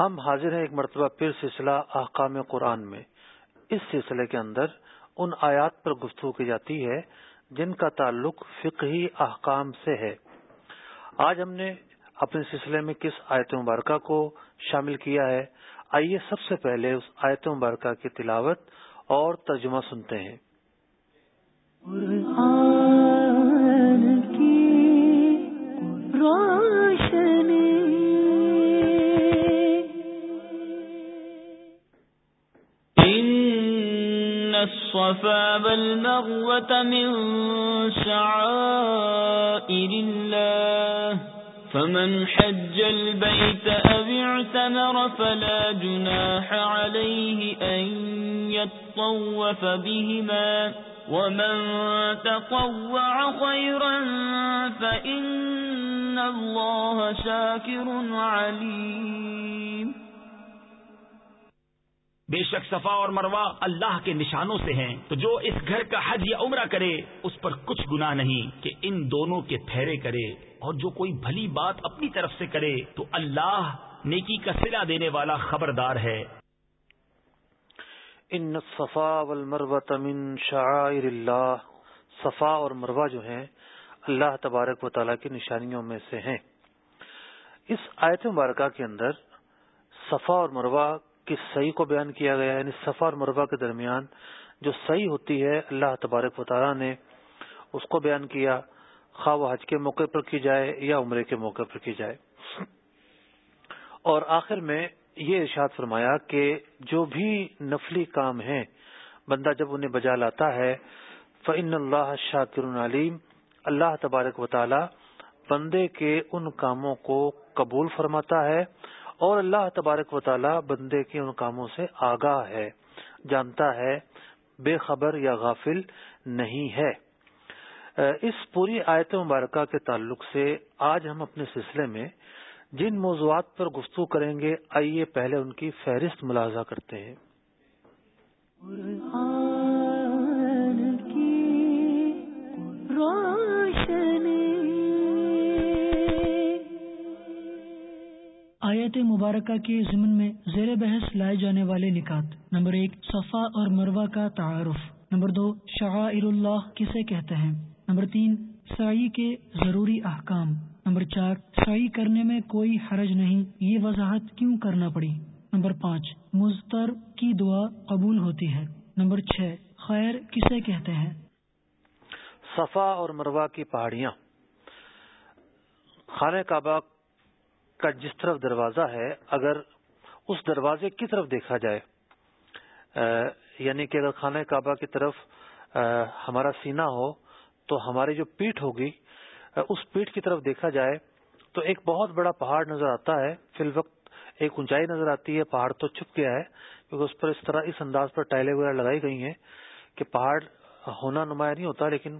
ہم حاضر ہیں ایک مرتبہ پھر سلسلہ احکام قرآن میں۔ اس سلسلے کے اندر ان آیات پر گفتگو کی جاتی ہے جن کا تعلق فقہی احکام سے ہے۔ آج ہم نے اپنے سلسلے میں کس آیت مبارکہ کو شامل کیا ہے، آئیے سب سے پہلے اس آیت مبارکہ کی تلاوت اور ترجمہ سنتے ہیں۔ الصفا والمغوة من شعائر الله فمن حج البيت أو اعتمر فلا جناح عليه أن يطوف بهما ومن تطوع خيرا فإن الله شاكر عليم بے شک صفا اور مروا اللہ کے نشانوں سے ہیں، تو جو اس گھر کا حج یا عمرہ کرے، اس پر کچھ گنا نہیں کہ ان دونوں کے پھیرے کرے۔ اور جو کوئی بھلی بات اپنی طرف سے کرے، تو اللہ نیکی کا سلا دینے والا خبردار ہے۔ ان صفا من شعائر اللہ۔ صفا اور مروا جو ہیں، اللہ تبارک و تعالیٰ کی نشانیوں میں سے ہیں۔ اس آیت مبارکہ کے اندر صفا اور مروا کی صحیح کو بیان کیا گیا یعنی سفر مربع کے درمیان جو صحیح ہوتی ہے، اللہ تبارک و تعالیٰ نے اس کو بیان کیا، خواہ وہ حج کے موقع پر کی جائے یا عمرے کے موقع پر کی جائے۔ اور آخر میں یہ ارشاد فرمایا کہ جو بھی نفلی کام ہیں، بندہ جب انہیں بجا لاتا ہے فعن اللہ شاکر علیم اللہ تبارک و تعالی بندے کے ان کاموں کو قبول فرماتا ہے اور اللہ تبارک و تعالی بندے کے ان کاموں سے آگاہ ہے، جانتا ہے، بے خبر یا غافل نہیں ہے۔ اس پوری آیت مبارکہ کے تعلق سے آج ہم اپنے سلسلے میں جن موضوعات پر گفتگو کریں گے، آئیے پہلے ان کی فہرست ملاحظہ کرتے ہیں۔ آیت مبارکہ کے ضمن میں زیر بحث لائے جانے والے نکات۔ نمبر ایک، صفا اور مروا کا تعارف۔ نمبر دو، شعائر اللہ کسے کہتے ہیں۔ نمبر تین، سعی کے ضروری احکام۔ نمبر چار، سعی کرنے میں کوئی حرج نہیں، یہ وضاحت کیوں کرنا پڑی؟ نمبر پانچ مزتر کی دعا قبول ہوتی ہے۔ نمبر چھ، خیر کسے کہتے ہیں؟ صفا اور مروا کی پہاڑیاں۔ خانہ کعبہ کا جس طرف دروازہ ہے، اگر اس دروازے کی طرف دیکھا جائے یعنی کہ اگر خانہ کعبہ کی طرف ہمارا سینہ ہو، تو ہماری جو پیٹھ ہوگی اس پیٹھ کی طرف دیکھا جائے، تو ایک بہت بڑا پہاڑ نظر آتا ہے۔ فی الوقت ایک اونچائی نظر آتی ہے، پہاڑ تو چھپ گیا ہے، کیونکہ اس پر اس طرح اس انداز پر ٹائلیں وغیرہ لگائی گئی ہیں کہ پہاڑ ہونا نمایاں نہیں ہوتا، لیکن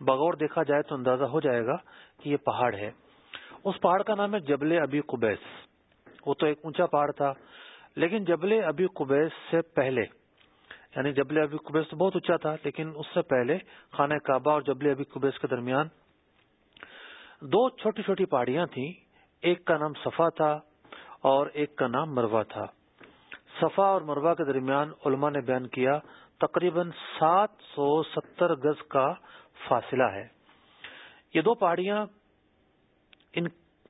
بغور دیکھا جائے تو اندازہ ہو جائے گا کہ یہ پہاڑ ہے۔ اس پہاڑ کا نام ہے جبل ابی قبیس۔ وہ تو ایک اونچا پہاڑ تھا۔ لیکن جبل ابی قبیس سے پہلے یعنی جبل ابی قبیس تو بہت اونچا تھا، لیکن اس سے پہلے خانہ کعبہ اور جبل ابی قبیس کے درمیان دو چھوٹی چھوٹی پہاڑیاں تھیں۔ ایک کا نام صفا تھا اور ایک کا نام مروا تھا۔ صفا اور مروا کے درمیان علماء نے بیان کیا، تقریباً سات سو ستر گز کا فاصلہ ہے۔ یہ دو پہاڑیاں ان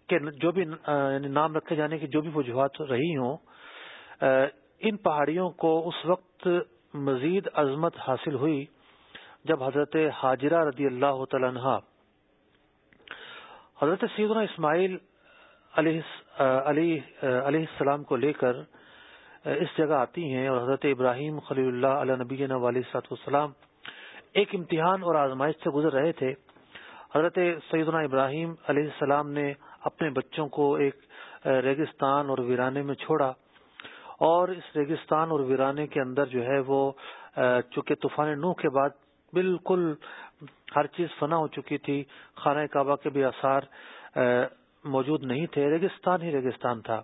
کے جو بھی یعنی نام رکھے جانے کی جو بھی وجوہات رہی ہوں ان پہاڑیوں کو اس وقت مزید عظمت حاصل ہوئی جب حضرت حاجرہ رضی اللہ تعالی عنہ، حضرت سیدنا اسماعیل علیہ السلام کو لے کر اس جگہ آتی ہیں اور حضرت ابراہیم خلی اللہ علیہ نبی علیہ سات والسلام ایک امتحان اور آزمائش سے گزر رہے تھے۔ حضرت سیدنا ابراہیم علیہ السلام نے اپنے بچوں کو ایک ریگستان اور ویرانے میں چھوڑا اور اس ریگستان اور ویرانے کے اندر جو ہے وہ چونکہ طوفان نوح کے بعد بالکل ہر چیز فنا ہو چکی تھی، خانہ کعبہ کے بھی آثار موجود نہیں تھے، ریگستان ہی ریگستان تھا۔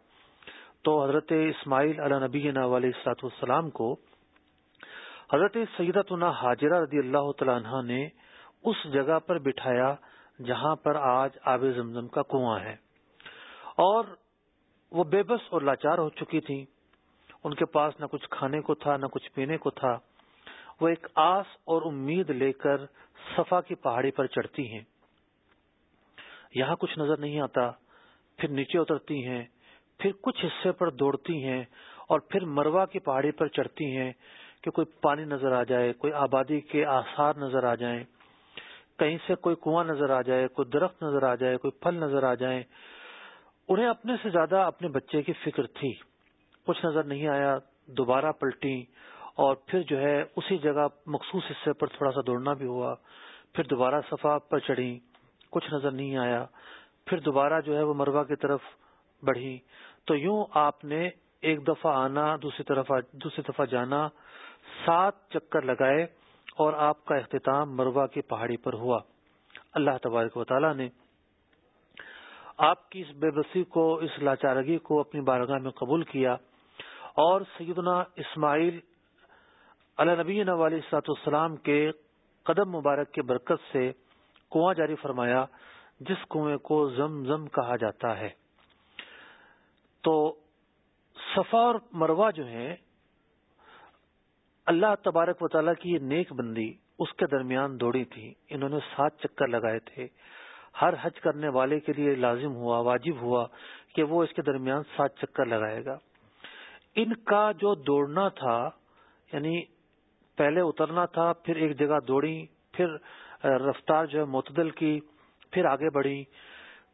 تو حضرت اسماعیل علیہ نبی علیہ السلاط والسلام کو حضرت سیدت حاجرہ رضی اللہ تعالیٰ عنہ نے اس جگہ پر بٹھایا جہاں پر آج آب زمزم کا کنواں ہے۔ اور وہ بے بس اور لاچار ہو چکی تھی ان کے پاس نہ کچھ کھانے کو تھا، نہ کچھ پینے کو تھا۔ وہ ایک آس اور امید لے کر صفا کی پہاڑی پر چڑھتی ہیں۔ یہاں کچھ نظر نہیں آتا۔ پھر نیچے اترتی ہیں، پھر کچھ حصے پر دوڑتی ہیں اور پھر مروا کی پہاڑی پر چڑھتی ہیں کہ کوئی پانی نظر آ جائے، کوئی آبادی کے آثار نظر آ جائیں۔ کہیں سے کوئی کنواں نظر آ جائے، کوئی درخت نظر آ جائے، کوئی پھل نظر آ جائیں، انہیں اپنے سے زیادہ اپنے بچے کی فکر تھی۔ کچھ نظر نہیں آیا، دوبارہ پلٹی اور پھر جو ہے اسی جگہ مخصوص حصے پر تھوڑا سا دوڑنا بھی ہوا۔ پھر دوبارہ صفا پر چڑھی کچھ نظر نہیں آیا۔ پھر دوبارہ جو ہے وہ مروا کی طرف بڑھی تو یوں آپ نے ایک دفعہ آنا، دوسری طرف دوسری دفعہ جانا، سات چکر لگائے۔ اور آپ کا اختتام مروا کی پہاڑی پر ہوا۔ اللہ تبارک و تعالی نے آپ کی اس بے بسی کو، اس لاچارگی کو اپنی بارگاہ میں قبول کیا اور سیدنا اسماعیل علیہ نبی علیہ سات السلام کے قدم مبارک کے برکت سے کنواں جاری فرمایا، جس کنویں کو زم زم کہا جاتا ہے۔ تو صفا اور مروا جو ہیں اللہ تبارک و تعالیٰ کی یہ نیک بندی اس کے درمیان دوڑی تھی۔ انہوں نے سات چکر لگائے تھے۔ ہر حج کرنے والے کے لیے لازم ہوا، واجب ہوا کہ وہ اس کے درمیان سات چکر لگائے گا۔ ان کا جو دوڑنا تھا یعنی پہلے اترنا تھا، پھر ایک جگہ دوڑی، پھر رفتار جو ہے معتدل کی، پھر آگے بڑھی۔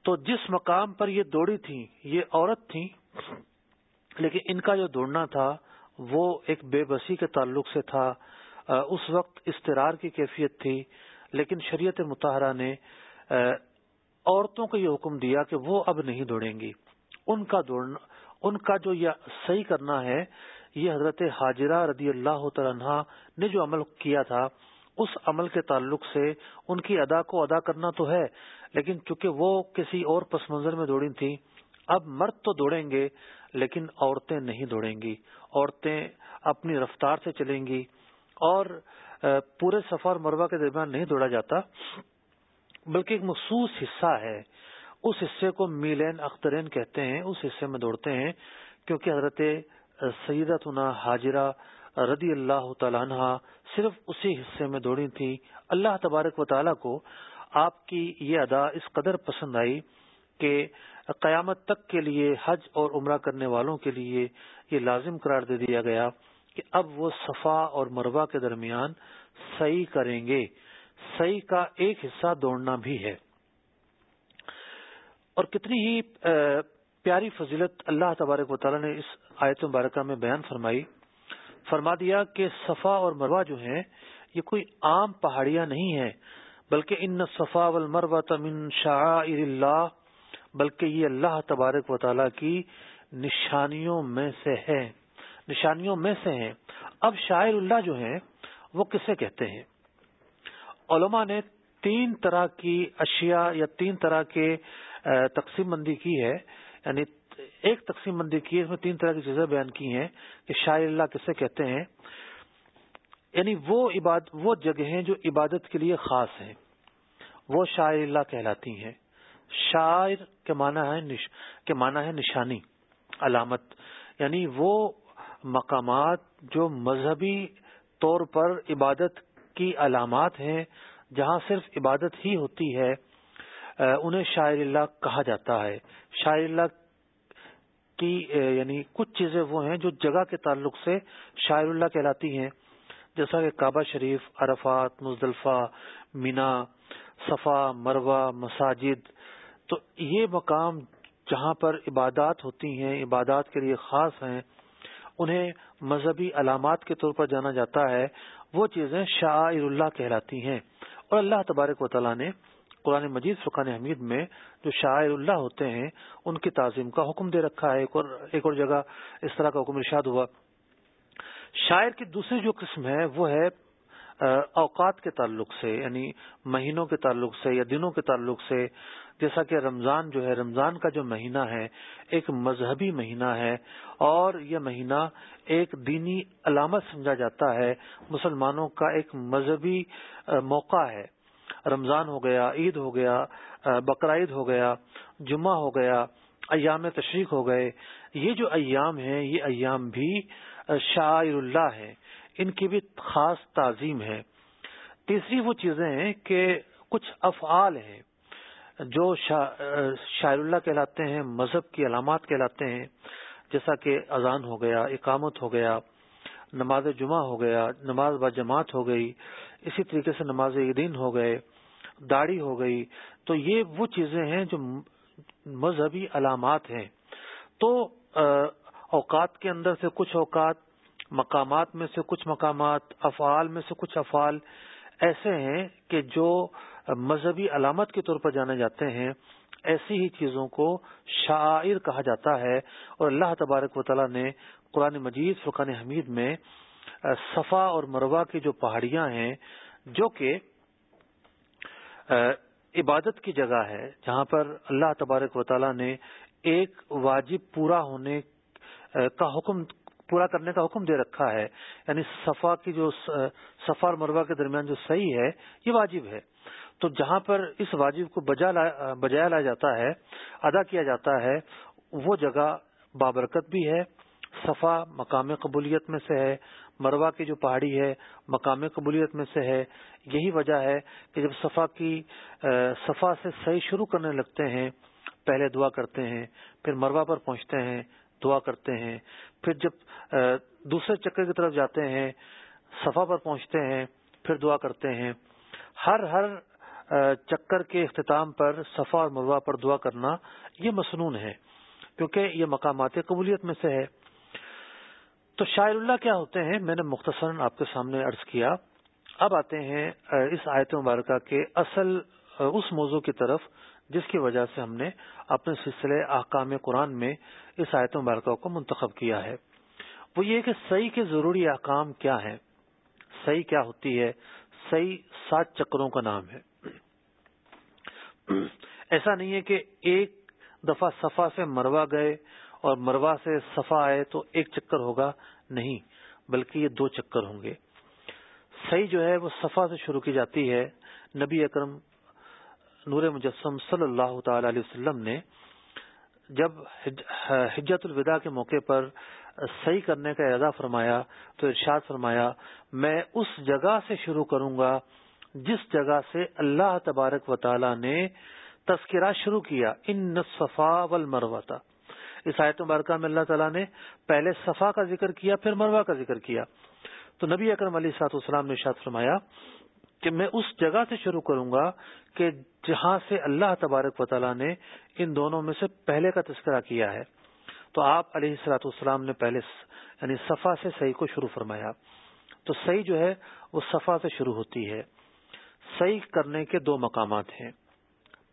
تو جس مقام پر یہ دوڑی تھی، یہ عورت تھی، لیکن ان کا جو دوڑنا تھا وہ ایک بے بسی کے تعلق سے تھا۔ اس وقت استرار کی کیفیت تھی، لیکن شریعت متحرہ نے عورتوں کو یہ حکم دیا کہ وہ اب نہیں دوڑیں گی۔ ان کا دوڑنا، ان کا جو یہ صحیح کرنا ہے، یہ حضرت حاجرہ رضی اللہ تعالیٰ نے جو عمل کیا تھا، اس عمل کے تعلق سے ان کی ادا کو ادا کرنا تو ہے، لیکن چونکہ وہ کسی اور پس منظر میں دوڑی تھی اب مرد تو دوڑیں گے، لیکن عورتیں نہیں دوڑیں گی۔ عورتیں اپنی رفتار سے چلیں گی۔ اور پورے سفر مروا کے درمیان نہیں دوڑا جاتا، بلکہ ایک مخصوص حصہ ہے۔ اس حصے کو میلین اخترین کہتے ہیں، اس حصے میں دوڑتے ہیں، کیونکہ حضرت سیدتنا حاجرہ رضی اللہ تعالیٰ عنہ صرف اسی حصے میں دوڑی تھی اللہ تبارک و تعالیٰ کو آپ کی یہ ادا اس قدر پسند آئی کہ قیامت تک کے لیے حج اور عمرہ کرنے والوں کے لیے یہ لازم قرار دے دیا گیا کہ اب وہ صفا اور مروا کے درمیان صحیح کریں گے۔ صحیح کا ایک حصہ دوڑنا بھی ہے۔ اور کتنی ہی پیاری فضیلت اللہ تبارک و تعالیٰ نے اس آیت مبارکہ میں بیان فرمائی۔ فرما دیا کہ صفا اور مروا جو ہیں، یہ کوئی عام پہاڑیاں نہیں ہیں، بلکہ ان صفا والمروہ من شعائر اللہ بلکہ یہ اللہ تبارک و تعالیٰ کی نشانیوں میں سے ہے۔ نشانیوں میں سے ہیں۔ اب شاعر اللہ جو ہیں، وہ کسے کہتے ہیں؟ علماء نے تین طرح کی اشیاء یا تین طرح کے تقسیم بندی کی ہے۔ یعنی ایک تقسیم بندی کی ہے، اس میں تین طرح کی چیزیں بیان کی ہیں کہ شاعر اللہ کسے کہتے ہیں۔ یعنی وہ عباد، وہ جگہیں جو عبادت کے لیے خاص ہیں۔ وہ شاعر اللہ کہلاتی ہیں۔ شاعر کے معنی ہے نش کے معنی ہے نشانی، علامت۔ یعنی وہ مقامات جو مذہبی طور پر عبادت کی علامات ہیں، جہاں صرف عبادت ہی ہوتی ہے انہیں شاعر اللہ کہا جاتا ہے۔ شاعر اللہ کی یعنی کچھ چیزیں وہ ہیں جو جگہ کے تعلق سے شاعر اللہ کہلاتی ہیں۔ جیسا کہ کعبہ شریف، عرفات، مزدلفہ، مینا، صفا مروا مساجد تو یہ مقام جہاں پر عبادات ہوتی ہیں، عبادات کے لیے خاص ہیں، انہیں مذہبی علامات کے طور پر جانا جاتا ہے، وہ چیزیں شاعر اللہ کہلاتی ہیں۔ اور اللہ تبارک و تعالیٰ نے قرآن مجید فقان حمید میں جو شاعر اللہ ہوتے ہیں، ان کی تعظیم کا حکم دے رکھا ہے۔ ایک اور ایک اور جگہ اس طرح کا حکم ارشاد ہوا۔ شاعر کی دوسری جو قسم ہے، وہ ہے اوقات کے تعلق سے یعنی مہینوں کے تعلق سے یا دنوں کے تعلق سے جیسا کہ رمضان جو ہے، رمضان کا جو مہینہ ہے، ایک مذہبی مہینہ ہے اور یہ مہینہ ایک دینی علامت سمجھا جاتا ہے، مسلمانوں کا ایک مذہبی موقع ہے۔ رمضان ہو گیا، عید ہو گیا بقرعید ہو گیا، جمعہ ہو گیا، ایام تشریق ہو گئے۔ یہ جو ایام ہیں، یہ ایام بھی شاعر اللہ ہے ان کی بھی خاص تعظیم ہے۔ تیسری وہ چیزیں ہیں کہ کچھ افعال ہیں۔ جو شاعر اللہ کہلاتے ہیں، مذہب کی علامات کہلاتے ہیں، جیسا کہ اذان ہو گیا، اقامت ہو گیا، نماز جمعہ ہو گیا، نماز با جماعت ہو گئی، اسی طریقے سے نماز عیدین ہو گئے، داڑھی ہو گئی، تو یہ وہ چیزیں ہیں جو مذہبی علامات ہیں۔ تو اوقات کے اندر سے کچھ اوقات، مقامات میں سے کچھ مقامات، افعال میں سے کچھ افعال ایسے ہیں کہ جو مذہبی علامت کے طور پر جانے جاتے ہیں، ایسی ہی چیزوں کو شاعر کہا جاتا ہے۔ اور اللہ تبارک و تعالیٰ نے قرآن مجید، فرقان حمید میں صفا اور مروا کی جو پہاڑیاں ہیں، جو کہ عبادت کی جگہ ہے، جہاں پر اللہ تبارک و تعالیٰ نے ایک واجب پورا ہونے کا حکم، پورا کرنے کا حکم دے رکھا ہے۔ یعنی صفا کی جو صفا اور مروا کے درمیان جو صحیح ہے، یہ واجب ہے۔ تو جہاں پر اس واجب کو بجایا لایا جاتا ہے، ادا کیا جاتا ہے، وہ جگہ بابرکت بھی ہے، صفا مقام قبولیت میں سے ہے مروا کی جو پہاڑی ہے مقام قبولیت میں سے ہے، یہی وجہ ہے کہ جب صفا کی صفا سے صحیح شروع کرنے لگتے ہیں، پہلے دعا کرتے ہیں، پھر مروا پر پہنچتے ہیں، دعا کرتے ہیں، پھر جب دوسرے چکر کی طرف جاتے ہیں، صفا پر پہنچتے ہیں، پھر دعا کرتے ہیں، ہر ہر چکر کے اختتام پر صفا اور مروا پر دعا کرنا یہ مصنون ہے، کیونکہ یہ مقامات قبولیت میں سے ہے۔ تو شاعر اللہ کیا ہوتے ہیں؟ میں نے مختصر آپ کے سامنے عرض کیا۔ اب آتے ہیں اس آیت مبارکہ کے اصل اس موضوع کی طرف، جس کی وجہ سے ہم نے اپنے سلسلے احکام قرآن میں اس آیت مبارکہ کو منتخب کیا ہے۔ وہ یہ کہ صحیح کے ضروری احکام کیا ہیں؟ صحیح کیا ہوتی ہے؟ صحیح سات چکروں کا نام ہے۔ ایسا نہیں ہے کہ ایک دفعہ صفا سے مروا گئے اور مروا سے صفا آئے تو ایک چکر ہوگا نہیں، بلکہ یہ دو چکر ہوں گے۔ صحیح جو ہے وہ صفا سے شروع کی جاتی ہے۔ نبی اکرم نور مجسم صلی اللہ تعالی علیہ وسلم نے جب حجت الوداع کے موقع پر صحیح کرنے کا ارادہ فرمایا تو ارشاد فرمایا، میں اس جگہ سے شروع کروں گا جس جگہ سے اللہ تبارک و تعالی نے تذکرہ شروع کیا، ان صفا والمروہ تھا اس آیت مبارکہ میں اللہ تعالیٰ نے پہلے صفا کا ذکر کیا، پھر مروا کا ذکر کیا۔ تو نبی اکرم علی سات اسلام نے شاد فرمایا کہ میں اس جگہ سے شروع کروں گا کہ جہاں سے اللہ تبارک و تعالیٰ نے ان دونوں میں سے پہلے کا تذکرہ کیا ہے۔ تو آپ علیہ السلاۃ والسلام نے پہلے یعنی صفا سے صحیح کو شروع فرمایا۔ تو صحیح جو ہے، وہ صفا سے شروع ہوتی ہے۔ صحیح کرنے کے دو مقامات ہیں۔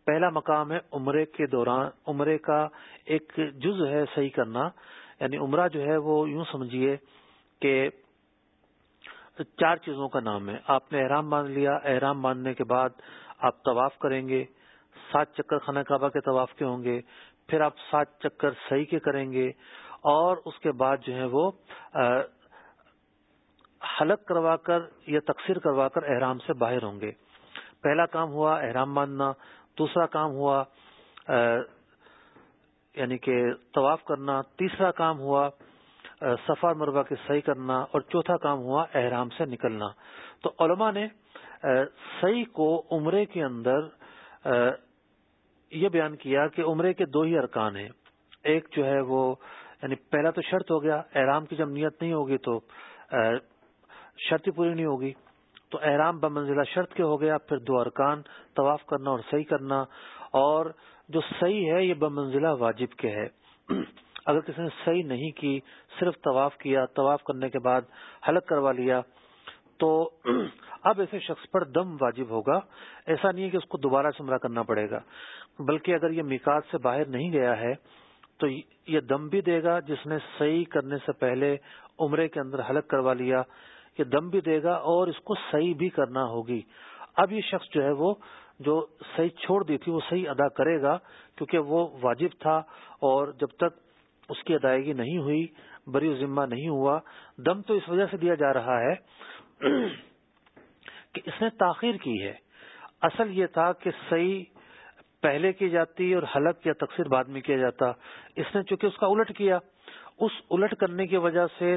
پہلا مقام ہے عمرے کے دوران، عمرے کا ایک جز ہے صحیح کرنا۔ یعنی عمرہ جو ہے وہ یوں سمجھیے کہ چار چیزوں کا نام ہے۔ آپ نے احرام باندھ لیا، احرام باندھنے کے بعد آپ طواف کریں گے۔ سات چکر خانہ کعبہ کے طواف کے ہوں گے۔ پھر آپ سات چکر صحیح کے کریں گے۔ اور اس کے بعد جو ہے وہ حلق کروا کر یا تقسیر کروا کر احرام سے باہر ہوں گے۔ پہلا کام ہوا احرام باندھنا دوسرا کام ہوا یعنی کہ طواف کرنا، تیسرا کام ہوا سفر مربع کی صحیح کرنا، اور چوتھا کام ہوا احرام سے نکلنا۔ تو علماء نے صحیح کو عمرے کے اندر یہ بیان کیا کہ عمرے کے دو ہی ارکان ہیں۔ ایک جو ہے وہ یعنی پہلا تو شرط ہو گیا، احرام کی جب نیت نہیں ہوگی تو شرط پوری نہیں ہوگی۔ تو احرام بمنزلہ شرط کے ہو گیا، پھر دو ارکان طواف کرنا اور صحیح کرنا، اور جو صحیح ہے یہ بمنزلہ واجب کے ہے۔ اگر کسی نے صحیح نہیں کی، صرف طواف کیا، طواف کرنے کے بعد حلق کروا لیا، تو اب ایسے شخص پر دم واجب ہوگا۔ ایسا نہیں ہے کہ اس کو دوبارہ سمرا کرنا پڑے گا، بلکہ اگر یہ میکات سے باہر نہیں گیا ہے، تو یہ دم بھی دے گا جس نے صحیح کرنے سے پہلے عمرے کے اندر حلق کروا لیا۔ یہ دم بھی دے گا اور اس کو صحیح بھی کرنا ہوگی۔ اب یہ شخص جو ہے وہ جو صحیح چھوڑ دی تھی وہ صحیح ادا کرے گا کیونکہ وہ واجب تھا اور جب تک اس کی ادائیگی نہیں ہوئی، بری ذمہ نہیں ہوا، دم تو اس وجہ سے دیا جا رہا ہے کہ اس نے تاخیر کی ہے۔ اصل یہ تھا کہ صحیح پہلے کی جاتی اور حلق یا تقسیر بعد میں کیا جاتا۔ اس نے چونکہ اس کا الٹ کیا، اس الٹ کرنے کی وجہ سے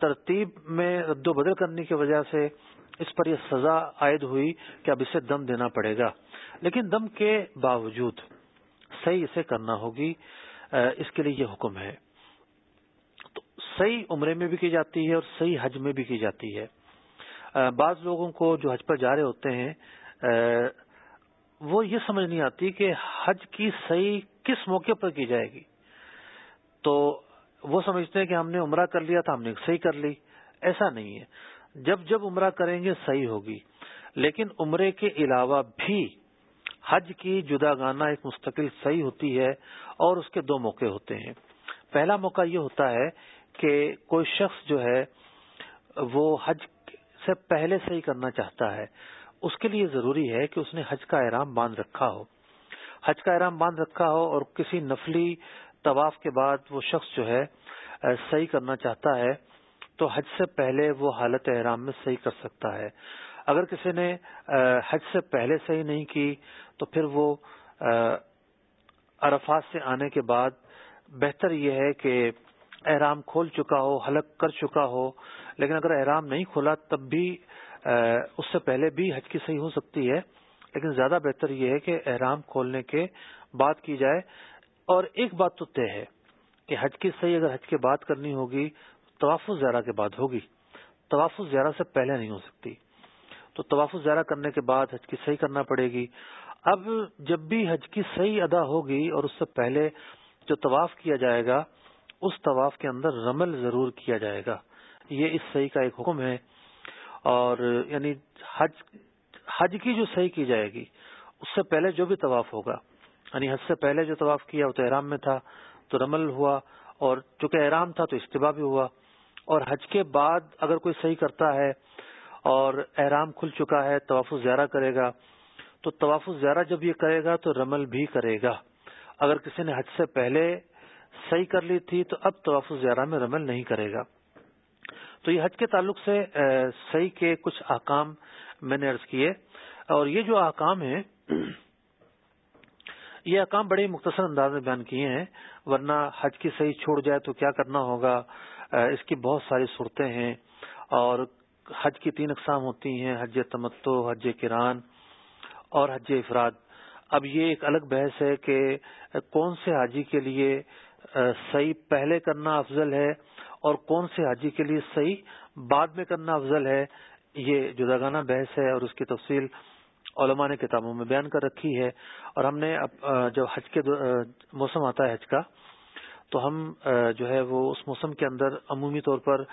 ترتیب میں رد و بدل کرنے کی وجہ سے اس پر یہ سزا عائد ہوئی کہ اب اسے دم دینا پڑے گا۔ لیکن دم کے باوجود صحیح اسے کرنا ہوگی اس کے لیے یہ حکم ہے۔ تو صحیح عمرے میں بھی کی جاتی ہے اور صحیح حج میں بھی کی جاتی ہے۔ بعض لوگوں کو جو حج پر جا رہے ہوتے ہیں وہ یہ سمجھ نہیں آتی کہ حج کی صحیح کس موقع پر کی جائے گی۔ تو وہ سمجھتے ہیں کہ ہم نے عمرہ کر لیا تھا ہم نے صحیح کر لی۔ ایسا نہیں ہے۔ جب جب عمرہ کریں گے صحیح ہوگی۔ لیکن عمرے کے علاوہ بھی حج کی جدا گانا ایک مستقل صحیح ہوتی ہے اور اس کے دو موقع ہوتے ہیں۔ پہلا موقع یہ ہوتا ہے کہ کوئی شخص جو ہے، وہ حج سے پہلے صحیح کرنا چاہتا ہے۔ اس کے لیے ضروری ہے کہ اس نے حج کا احرام باندھ رکھا ہو۔ حج کا احرام باندھ رکھا ہو اور کسی نفلی طواف کے بعد وہ شخص جو ہے صحیح کرنا چاہتا ہے، تو حج سے پہلے وہ حالت احرام میں صحیح کر سکتا ہے۔ اگر کسی نے حج سے پہلے صحیح نہیں کی، تو پھر وہ عرفات سے آنے کے بعد بہتر یہ ہے کہ احرام کھول چکا ہو، حلق کر چکا ہو۔ لیکن اگر احرام نہیں کھولا، تب بھی اس سے پہلے بھی حج کی صحیح ہو سکتی ہے۔ لیکن زیادہ بہتر یہ ہے کہ احرام کھولنے کے بعد کی جائے۔ اور ایک بات تو طے ہے کہ حج کی صحیح اگر حج کے بعد کرنی ہوگی توافظ زیارہ کے بعد ہوگی۔ توافظ زیارہ سے پہلے نہیں ہو سکتی۔ تو توافظ زیارہ کرنے کے بعد حج کی صحیح کرنا پڑے گی۔ اب جب بھی حج کی صحیح ادا ہوگی اور اس سے پہلے جو طواف کیا جائے گا، اس طواف کے اندر رمل ضرور کیا جائے گا۔ یہ اس صحیح کا ایک حکم ہے۔ اور یعنی حج حج کی جو صحیح کی جائے گی، اس سے پہلے جو بھی طواف ہوگا یعنی حج سے پہلے جو طواف کیا وہ تو احرام میں تھا، تو رمل ہوا اور چونکہ احرام تھا تو استباع بھی ہوا۔ اور حج کے بعد اگر کوئی صحیح کرتا ہے اور احرام کھل چکا ہے، طواف زیارہ کرے گا، تو طواف زیارہ جب یہ کرے گا تو رمل بھی کرے گا۔ اگر کسی نے حج سے پہلے صحیح کر لی تھی تو اب طواف زیارہ میں رمل نہیں کرے گا۔ تو یہ حج کے تعلق سے صحیح کے کچھ احکام میں نے عرض کیے۔ اور یہ جو احکام ہیں یہ احکام بڑے مختصر انداز میں بیان کیے ہیں، ورنہ حج کی صحیح چھوڑ جائے تو کیا کرنا ہوگا؟ اس کی بہت ساری صورتیں ہیں اور حج کی تین اقسام ہوتی ہیں، حج تمتو حج کران اور حج افراد۔ اب یہ ایک الگ بحث ہے کہ کون سے حاجی کے لیے صحیح پہلے کرنا افضل ہے اور کون سے حاجی کے لیے صحیح بعد میں کرنا افضل ہے، یہ جداگانہ بحث ہے اور اس کی تفصیل علماء نے کتابوں میں بیان کر رکھی ہے اور ہم نے جب حج کے موسم آتا ہے حج کا، تو ہم جو ہے وہ اس موسم کے اندر عمومی طور پر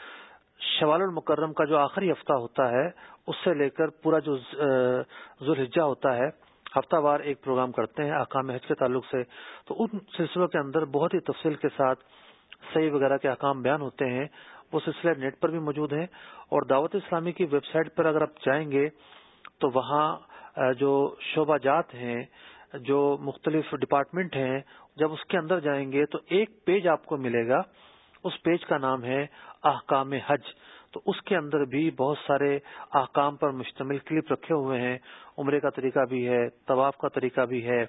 شوال المکرم کا جو آخری ہفتہ ہوتا ہے، اس سے لے کر پورا جو ذوالحجہ ہوتا ہے، ہفتہ وار ایک پروگرام کرتے ہیں احکام حج کے تعلق سے، تو ان سلسلوں کے اندر بہت ہی تفصیل کے ساتھ صحیح وغیرہ کے احکام بیان ہوتے ہیں۔ وہ سلسلے نیٹ پر بھی موجود ہیں اور دعوت اسلامی کی ویب سائٹ پر اگر آپ جائیں گے، تو وہاں جو شعبہ جات ہیں، جو مختلف ڈپارٹمنٹ ہیں، جب اس کے اندر جائیں گے تو ایک پیج آپ کو ملے گا۔ اس پیج کا نام ہے احکام حج۔ تو اس کے اندر بھی بہت سارے احکام پر مشتمل کلپ رکھے ہوئے ہیں۔ عمرے کا طریقہ بھی ہے، طواف کا طریقہ بھی ہے،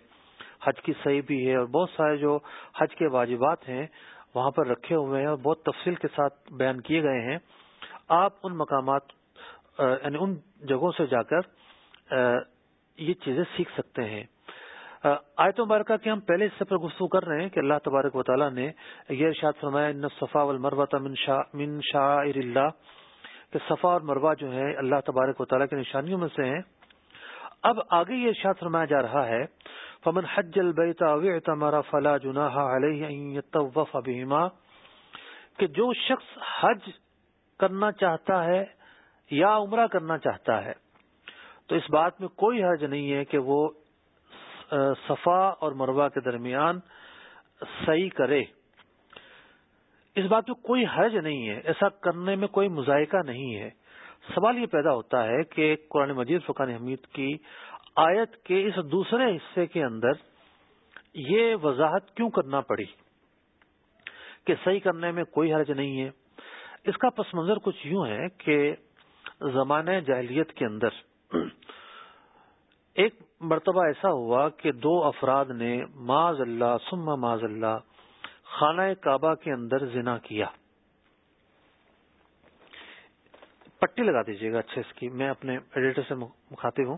حج کی صحیح بھی ہے اور بہت سارے جو حج کے واجبات ہیں، وہاں پر رکھے ہوئے ہیں اور بہت تفصیل کے ساتھ بیان کیے گئے ہیں۔ آپ ان مقامات یعنی ان جگہوں سے جا کر یہ چیزیں سیکھ سکتے ہیں۔ آیت مبارکہ کے ہم پہلے حصے پر گفتگو کر رہے ہیں کہ اللہ تبارک و تعالیٰ نے یہ ارشاد فرمایا، ان صفا والمروہ من شاعر اللہ کہ صفا اور مروہ جو ہے اللہ تبارک و تعالیٰ کی نشانیوں میں سے ہیں۔ اب آگے یہ ارشاد فرمایا جا رہا ہے، فمن حج البیت او اعتمر فلا جناح علیہ ان یطوف بهما کہ جو شخص حج کرنا چاہتا ہے یا عمرہ کرنا چاہتا ہے تو اس بات میں کوئی حرج نہیں ہے کہ وہ صفا اور مروہ کے درمیان صحیح کرے۔ اس بات میں کوئی حرج نہیں ہے، ایسا کرنے میں کوئی مذائقہ نہیں ہے۔ سوال یہ پیدا ہوتا ہے کہ قرآن مجید فقان حمید کی آیت کے اس دوسرے حصے کے اندر یہ وضاحت کیوں کرنا پڑی کہ صحیح کرنے میں کوئی حرج نہیں ہے؟ اس کا پس منظر کچھ یوں ہے کہ زمانہ جاہلیت کے اندر ایک مرتبہ ایسا ہوا کہ دو افراد نے معذ اللہ سم معذ اللہ خانہ کعبہ کے اندر زنا کیا۔ پٹی لگا دیجیے گا اچھے اس کی۔ میں اپنے ایڈیٹر سے مخاطب ہوں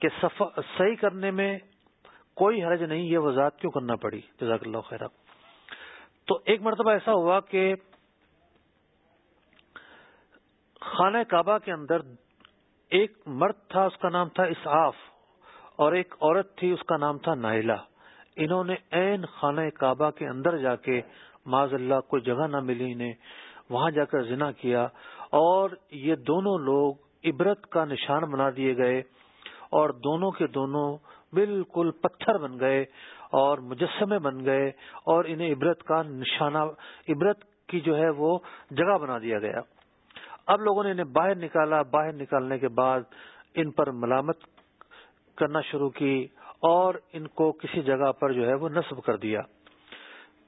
کہ صحیح کرنے میں کوئی حرج نہیں، یہ وضاحت کیوں کرنا پڑی؟ جزاک اللہ خیر۔ تو ایک مرتبہ ایسا ہوا کہ خانہ کعبہ کے اندر ایک مرد تھا، اس کا نام تھا اسعاف، اور ایک عورت تھی، اس کا نام تھا نائلہ۔ انہوں نے عین خانہ کعبہ کے اندر جا کے معذ اللہ کوئی جگہ نہ ملی، انہیں وہاں جا کر زنا کیا، اور یہ دونوں لوگ عبرت کا نشان بنا دیے گئے، اور دونوں کے دونوں بالکل پتھر بن گئے، اور مجسمے بن گئے، اور انہیں عبرت کا نشانہ، عبرت کی جو ہے وہ جگہ بنا دیا گیا۔ اب لوگوں نے انہیں باہر نکالا، باہر نکالنے کے بعد ان پر ملامت کرنا شروع کی اور ان کو کسی جگہ پر جو ہے وہ نصب کر دیا۔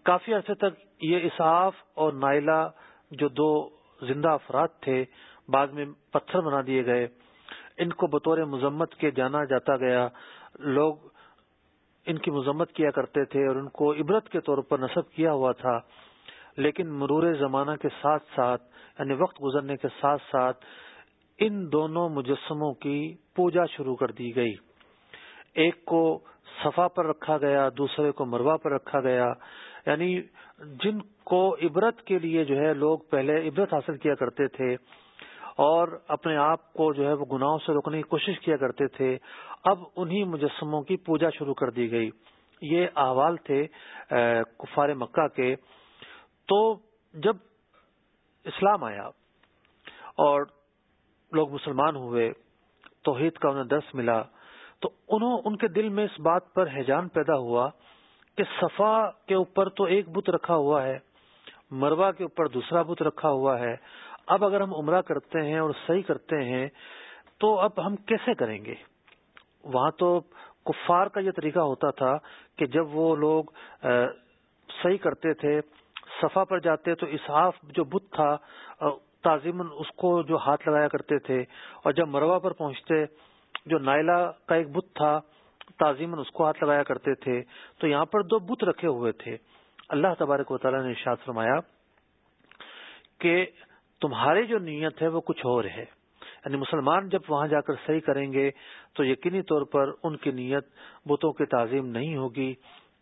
کافی عرصے تک یہ اساف اور نائلہ جو دو زندہ افراد تھے، بعد میں پتھر بنا دیے گئے۔ ان کو بطور مذمت کے جانا جاتا گیا۔ لوگ ان کی مذمت کیا کرتے تھے اور ان کو عبرت کے طور پر نصب کیا ہوا تھا۔ لیکن مرور زمانہ کے ساتھ ساتھ یعنی وقت گزرنے کے ساتھ ساتھ، ان دونوں مجسموں کی پوجا شروع کر دی گئی۔ ایک کو صفا پر رکھا گیا، دوسرے کو مروا پر رکھا گیا۔ یعنی جن کو عبرت کے لیے جو ہے، لوگ پہلے عبرت حاصل کیا کرتے تھے اور اپنے آپ کو جو ہے، وہ گناہوں سے روکنے کی کوشش کیا کرتے تھے، اب انہی مجسموں کی پوجا شروع کر دی گئی۔ یہ احوال تھے کفار مکہ کے۔ تو جب اسلام آیا اور لوگ مسلمان ہوئے، توحید کا انہیں درس ملا، تو انہوں، ان کے دل میں اس بات پر حیجان پیدا ہوا کہ صفا کے اوپر تو ایک بت رکھا ہوا ہے مروا کے اوپر دوسرا بت رکھا ہوا ہے۔ اب اگر ہم عمرہ کرتے ہیں اور صحیح کرتے ہیں، تو اب ہم کیسے کریں گے؟ وہاں تو کفار کا یہ طریقہ ہوتا تھا کہ جب وہ لوگ صحیح کرتے تھے صفا پر جاتے تو اسحاف جو بت تھا تعظیم اس کو جو ہاتھ لگایا کرتے تھے، اور جب مروا پر پہنچتے، جو نائلہ کا ایک بت تھا تعظیم اس کو ہاتھ لگایا کرتے تھے، تو یہاں پر دو بت رکھے ہوئے تھے۔ اللہ تبارک و تعالیٰ نے ارشاد فرمایا کہ تمہاری جو نیت ہے وہ کچھ اور ہے۔ یعنی مسلمان جب وہاں جا کر صحیح کریں گے، تو یقینی طور پر ان کی نیت بتوں کی تعظیم نہیں ہوگی۔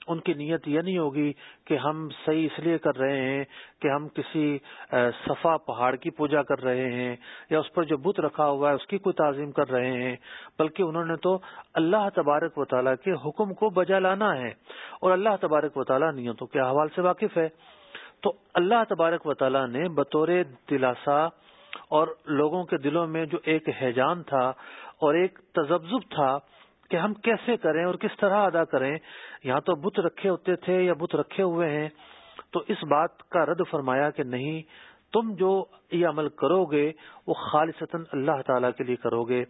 ان کی نیت یہ نہیں ہوگی کہ ہم صحیح اس لیے کر رہے ہیں کہ ہم کسی صفا پہاڑ کی پوجا کر رہے ہیں یا اس پر جو بت رکھا ہوا ہے اس کی کوئی تعظیم کر رہے ہیں، بلکہ انہوں نے تو اللہ تبارک و تعالیٰ کے حکم کو بجا لانا ہے۔ اور اللہ تبارک و تعالیٰ نیتوں کے حوال سے واقف ہے۔ تو اللہ تبارک و تعالیٰ نے بطور دلاسا اور لوگوں کے دلوں میں جو ایک حیجان تھا اور ایک تجبذب تھا کہ ہم کیسے کریں اور کس طرح ادا کریں، یہاں تو بت رکھے ہوتے تھے یا بت رکھے ہوئے ہیں، تو اس بات کا رد فرمایا کہ نہیں، تم جو یہ عمل کرو گے وہ خالصتا اللہ تعالی کے لیے کرو گے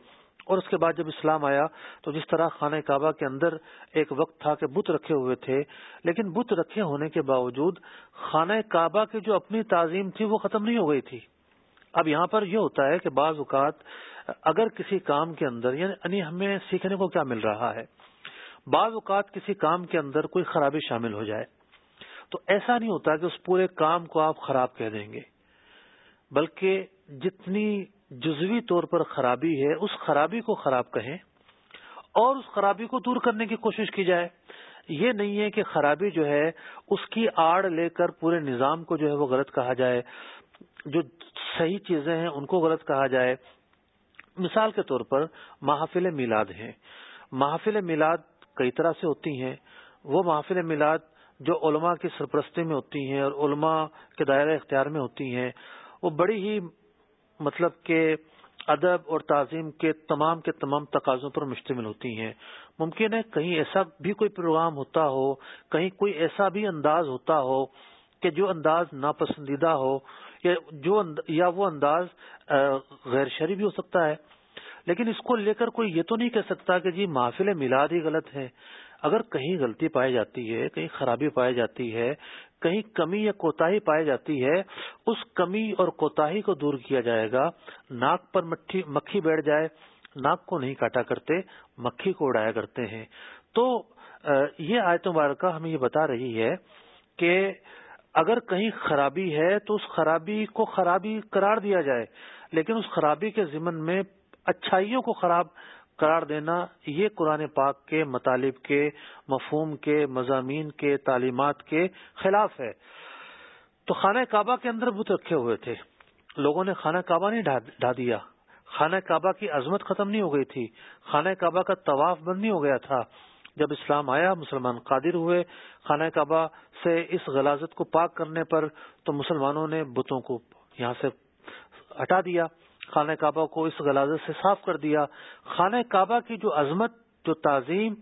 اور اس کے بعد جب اسلام آیا، تو جس طرح خانہ کعبہ کے اندر ایک وقت تھا کہ بت رکھے ہوئے تھے، لیکن بت رکھے ہونے کے باوجود خانہ کعبہ کی جو اپنی تعظیم تھی، وہ ختم نہیں ہو گئی تھی۔ اب یہاں پر یہ ہوتا ہے کہ بعض اوقات اگر کسی کام کے اندر یعنی, یعنی ہمیں سیکھنے کو کیا مل رہا ہے؟ بعض اوقات کسی کام کے اندر کوئی خرابی شامل ہو جائے۔ تو ایسا نہیں ہوتا کہ اس پورے کام کو آپ خراب کہہ دیں گے۔ بلکہ جتنی جزوی طور پر خرابی ہے، اس خرابی کو خراب کہیں اور اس خرابی کو دور کرنے کی کوشش کی جائے۔ یہ نہیں ہے کہ خرابی جو ہے، اس کی آڑ لے کر پورے نظام کو جو ہے وہ غلط کہا جائے۔ جو صحیح چیزیں ہیں، ان کو غلط کہا جائے۔ مثال کے طور پر محافل میلاد ہیں۔ محافل میلاد کئی طرح سے ہوتی ہیں۔ وہ محافل میلاد جو علماء کی سرپرستی میں ہوتی ہیں اور علماء کے دائرہ اختیار میں ہوتی ہیں۔ وہ بڑی ہی مطلب کہ ادب اور تعظیم کے تمام کے تمام تقاضوں پر مشتمل ہوتی ہیں۔ ممکن ہے کہیں ایسا بھی کوئی پروگرام ہوتا ہو، کہیں کوئی ایسا بھی انداز ہوتا ہو کہ جو انداز ناپسندیدہ ہو۔ یا جو یا وہ انداز غیر شرعی بھی ہو سکتا ہے۔ لیکن اس کو لے کر کوئی یہ تو نہیں کہہ سکتا کہ جی محفل میلاد ہی غلط ہے اگر کہیں غلطی پائی جاتی ہے، کہیں خرابی پائی جاتی ہے، کہیں کمی یا کوتا پائی جاتی ہے، اس کمی اور کوتا کو دور کیا جائے گا۔ ناک پر مکھی بیٹھ جائے۔ ناک کو نہیں کاٹا کرتے، مکھی کو اڑایا کرتے ہیں۔ تو یہ آیت مبارکہ ہمیں یہ بتا رہی ہے کہ اگر کہیں خرابی ہے تو اس خرابی کو خرابی قرار دیا جائے، لیکن اس خرابی کے ضمن میں اچھائیوں کو خراب قرار دینا، یہ قرآن پاک کے مطالب کے، مفہوم کے، مضامین کے، تعلیمات کے خلاف ہے۔ تو خانہ کعبہ کے اندر بت رکھے ہوئے تھے۔ لوگوں نے خانہ کعبہ نہیں ڈھا دیا۔ خانہ کعبہ کی عظمت ختم نہیں ہو گئی تھی۔ خانہ کعبہ کا طواف بند نہیں ہو گیا تھا۔ جب اسلام آیا، مسلمان قادر ہوئے خانہ کعبہ سے اس غلازت کو پاک کرنے پر، تو مسلمانوں نے بتوں کو یہاں سے ہٹا دیا، خانہ کعبہ کو اس غلازت سے صاف کر دیا۔ خانہ کعبہ کی جو عظمت، جو تعظیم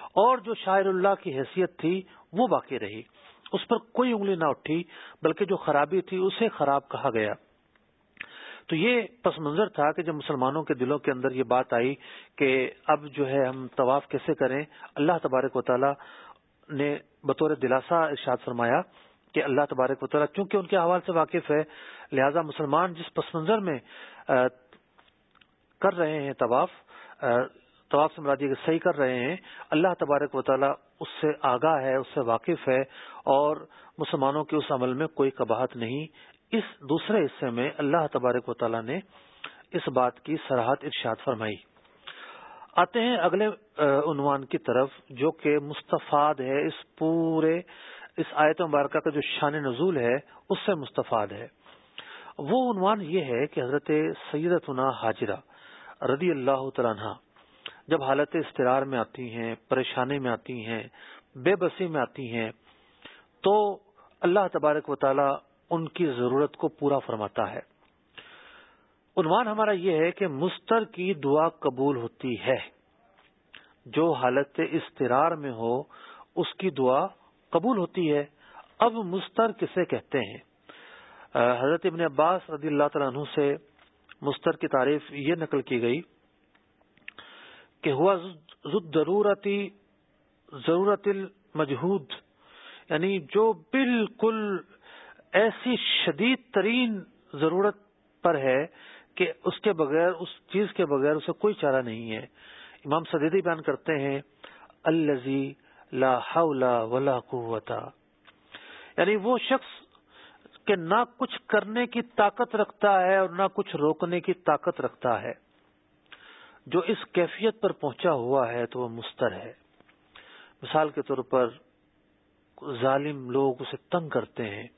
اور جو شاعر اللہ کی حیثیت تھی، وہ باقی رہی۔ اس پر کوئی انگلی نہ اٹھی، بلکہ جو خرابی تھی، اسے خراب کہا گیا۔ تو یہ پس منظر تھا کہ جب مسلمانوں کے دلوں کے اندر یہ بات آئی کہ اب جو ہے ہم طواف کیسے کریں، اللہ تبارک و تعالی نے بطور دلاسا ارشاد فرمایا کہ اللہ تبارک و تعالیٰ چونکہ ان کے حوالے سے واقف ہے، لہذا مسلمان جس پس منظر میں کر رہے ہیں طواف طواف سے مرادی صحیح کر رہے ہیں، اللہ تبارک و تعالیٰ اس سے آگاہ ہے، اس سے واقف ہے اور مسلمانوں کے اس عمل میں کوئی کباہت نہیں اس دوسرے حصے میں اللہ تبارک و تعالیٰ نے اس بات کی سراہد ارشاد فرمائی۔ آتے ہیں اگلے عنوان کی طرف، جو کہ مستفاد ہے۔ اس پورے، اس آیت مبارکہ کا جو شان نزول ہے، اس سے مستفاد ہے۔ وہ عنوان یہ ہے کہ حضرت سیدتنا حاجرہ رضی اللہ تعالیٰ جب حالت استرار میں آتی ہیں، پریشانی میں آتی ہیں، بے بسی میں آتی ہیں، تو اللہ تبارک و تعالی ان کی ضرورت کو پورا فرماتا ہے۔ عنوان ہمارا یہ ہے کہ مستر کی دعا قبول ہوتی ہے۔ جو حالت استرار میں ہو، اس کی دعا قبول ہوتی ہے۔ اب مستر کسے کہتے ہیں؟ حضرت ابن عباس رضی اللہ تعالیٰ عنہ سے مستر کی تعریف یہ نقل کی گئی کہ ہوا ضرورتی ضرورت المجہود یعنی جو بالکل ایسی شدید ترین ضرورت پر ہے کہ اس کے بغیر، اس چیز کے بغیر اسے کوئی چارہ نہیں ہے۔ امام سدیدی بیان کرتے ہیں الزی لا حول ولا قوت یعنی وہ شخص کہ نہ کچھ کرنے کی طاقت رکھتا ہے اور نہ کچھ روکنے کی طاقت رکھتا ہے۔ جو اس کیفیت پر پہنچا ہوا ہے تو وہ مستر ہے۔ مثال کے طور پر ظالم لوگ اسے تنگ کرتے ہیں۔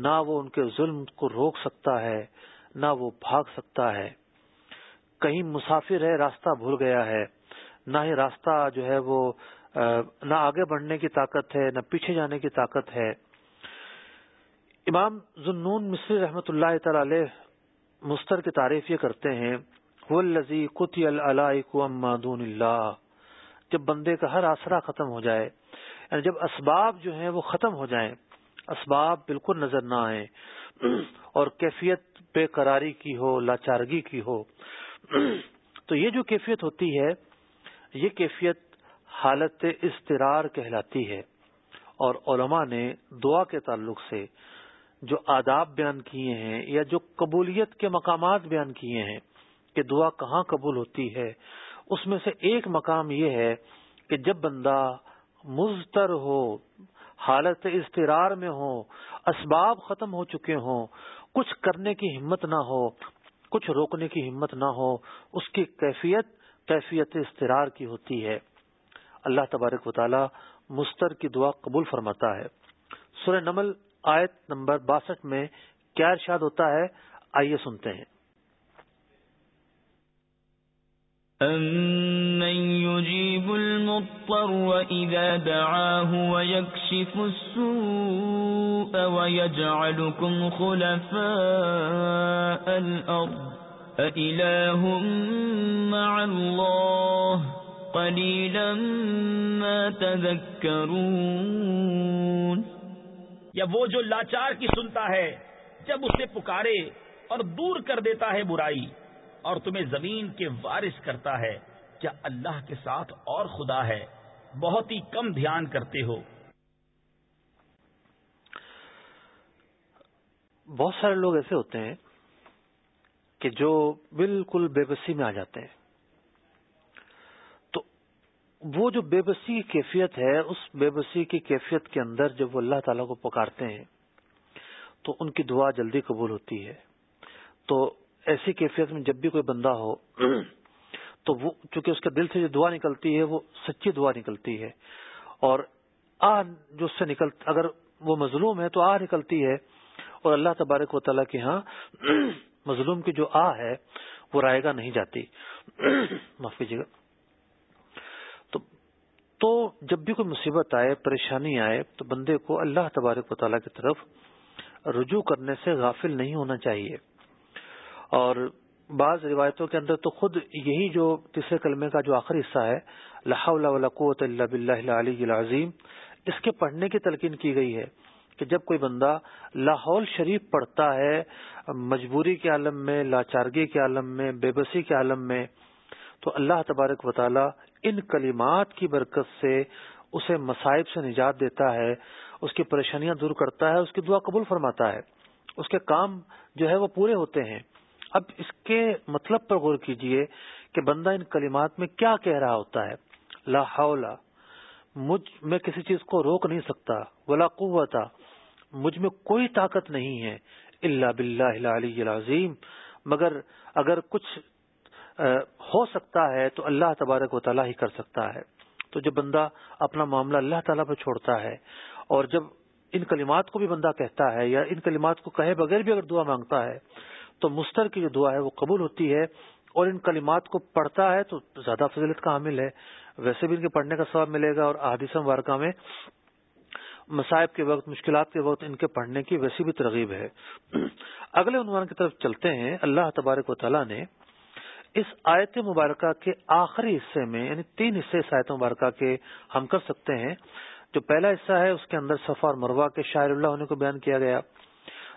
نہ وہ ان کے ظلم کو روک سکتا ہے، نہ وہ بھاگ سکتا ہے۔ کہیں مسافر ہے، راستہ بھول گیا ہے۔ نہ ہی راستہ جو ہے وہ نہ آگے بڑھنے کی طاقت ہے، نہ پیچھے جانے کی طاقت ہے۔ امام ذنون مصری رحمت اللہ تعالی علیہ مستر کی تعریف یہ کرتے ہیں لذی کتی دون اللہ جب بندے کا ہر آسرا ختم ہو جائے یعنی جب اسباب جو ہیں وہ ختم ہو جائیں اسباب بالکل نظر نہ آئے اور کیفیت بے قراری کی ہو، لاچارگی کی ہو۔ تو یہ جو کیفیت ہوتی ہے، یہ کیفیت حالت استرار کہلاتی ہے۔ اور علماء نے دعا کے تعلق سے جو آداب بیان کیے ہیں یا جو قبولیت کے مقامات بیان کیے ہیں کہ دعا کہاں قبول ہوتی ہے، اس میں سے ایک مقام یہ ہے کہ جب بندہ مزتر ہو حالت استرار میں ہو اسباب ختم ہو چکے ہوں، کچھ کرنے کی ہمت نہ ہو، کچھ روکنے کی ہمت نہ ہو، اس کی کیفیت کیفیت استرار کی ہوتی ہے۔ اللہ تبارک و تعالی مستر کی دعا قبول فرماتا ہے۔ سورہ نمل آیت نمبر باسٹھ میں کیا ارشاد ہوتا ہے؟ آئیے سنتے ہیں۔ أَمَّن يُجِيبُ الْمُضْطَرَّ إِذَا دَعَاهُ وَيَكْشِفُ السُّوءَ وَيَجْعَلُكُمْ خُلَفَاءَ الْأَرْضِ أَإِلَٰهٌ مَّعَ اللَّهِ قَلِيلًا مَّا تَذَكَّرُونَ یا وہ جو لاچار کی سنتا ہے جب اسے پکارے اور دور کر دیتا ہے برائی اور تمہیں زمین کے وارث کرتا ہے کیا اللہ کے ساتھ اور خدا ہے؟ بہت ہی کم دھیان کرتے ہو۔ بہت سارے لوگ ایسے ہوتے ہیں کہ جو بالکل بے بسی میں آ جاتے ہیں۔ تو وہ جو بے بسی کی کیفیت ہے، اس بے بسی کی کیفیت کے اندر جب وہ اللہ تعالیٰ کو پکارتے ہیں، تو ان کی دعا جلدی قبول ہوتی ہے۔ تو ایسی کیفیت میں جب بھی کوئی بندہ ہو، تو وہ چونکہ اس کے دل سے جو دعا نکلتی ہے، وہ سچی دعا نکلتی ہے۔ اور آ جو اس سے نکل، اگر وہ مظلوم ہے، تو آ نکلتی ہے۔ اور اللہ تبارک و تعالیٰ کے ہاں مظلوم کی جو آ ہے، وہ رائے گا نہیں جاتی۔ معاف کیجیے گا۔ تو جب بھی کوئی مصیبت آئے، پریشانی آئے، تو بندے کو اللہ تبارک و تعالیٰ کی طرف رجوع کرنے سے غافل نہیں ہونا چاہیے۔ اور بعض روایتوں کے اندر تو خود یہی جو تیسرے کلمے کا جو آخری حصہ ہے اللہ قوت اللہ بلّہ علی العظیم، اس کے پڑھنے کی تلقین کی گئی ہے کہ جب کوئی بندہ لاہور شریف پڑھتا ہے، مجبوری کے عالم میں، لاچارگی کے عالم میں، بے بسی کے عالم میں، تو اللہ تبارک و تعالی ان کلمات کی برکت سے اسے مصائب سے نجات دیتا ہے، اس کی پریشانیاں دور کرتا ہے، اس کی دعا قبول فرماتا ہے۔ اس کے کام جو ہے وہ پورے ہوتے ہیں۔ اب اس کے مطلب پر غور کیجیے کہ بندہ ان کلمات میں کیا کہہ رہا ہوتا ہے۔ لا حول، مجھ میں کسی چیز کو روک نہیں سکتا، ولا قوت، مجھ میں کوئی طاقت نہیں ہے اللہ بلّہ العلی العظیم۔ مگر اگر کچھ ہو سکتا ہے تو اللہ تبارک و تعالیٰ ہی کر سکتا ہے۔ تو جب بندہ اپنا معاملہ اللہ تعالیٰ پہ چھوڑتا ہے اور جب ان کلمات کو بھی بندہ کہتا ہے یا ان کلمات کو کہے بغیر بھی اگر دعا مانگتا ہے تو مستر کی جو دعا ہے وہ قبول ہوتی ہے اور ان کلمات کو پڑھتا ہے تو زیادہ فضلت کا حامل ہے۔ ویسے بھی ان کے پڑھنے کا سواب ملے گا اور احادیث وارکہ میں مصائب کے وقت، مشکلات کے وقت ان کے پڑھنے کی ویسی بھی ترغیب ہے۔ اگلے عنوان کی طرف چلتے ہیں۔ اللہ تبارک و تعالیٰ نے اس آیت مبارکہ کے آخری حصے میں یعنی تین حصے اس آیت مبارکہ کے ہم کر سکتے ہیں۔ جو پہلا حصہ ہے، اس کے اندر صفا اور مروا کے شاعر اللہ ہونے کو بیان کیا گیا۔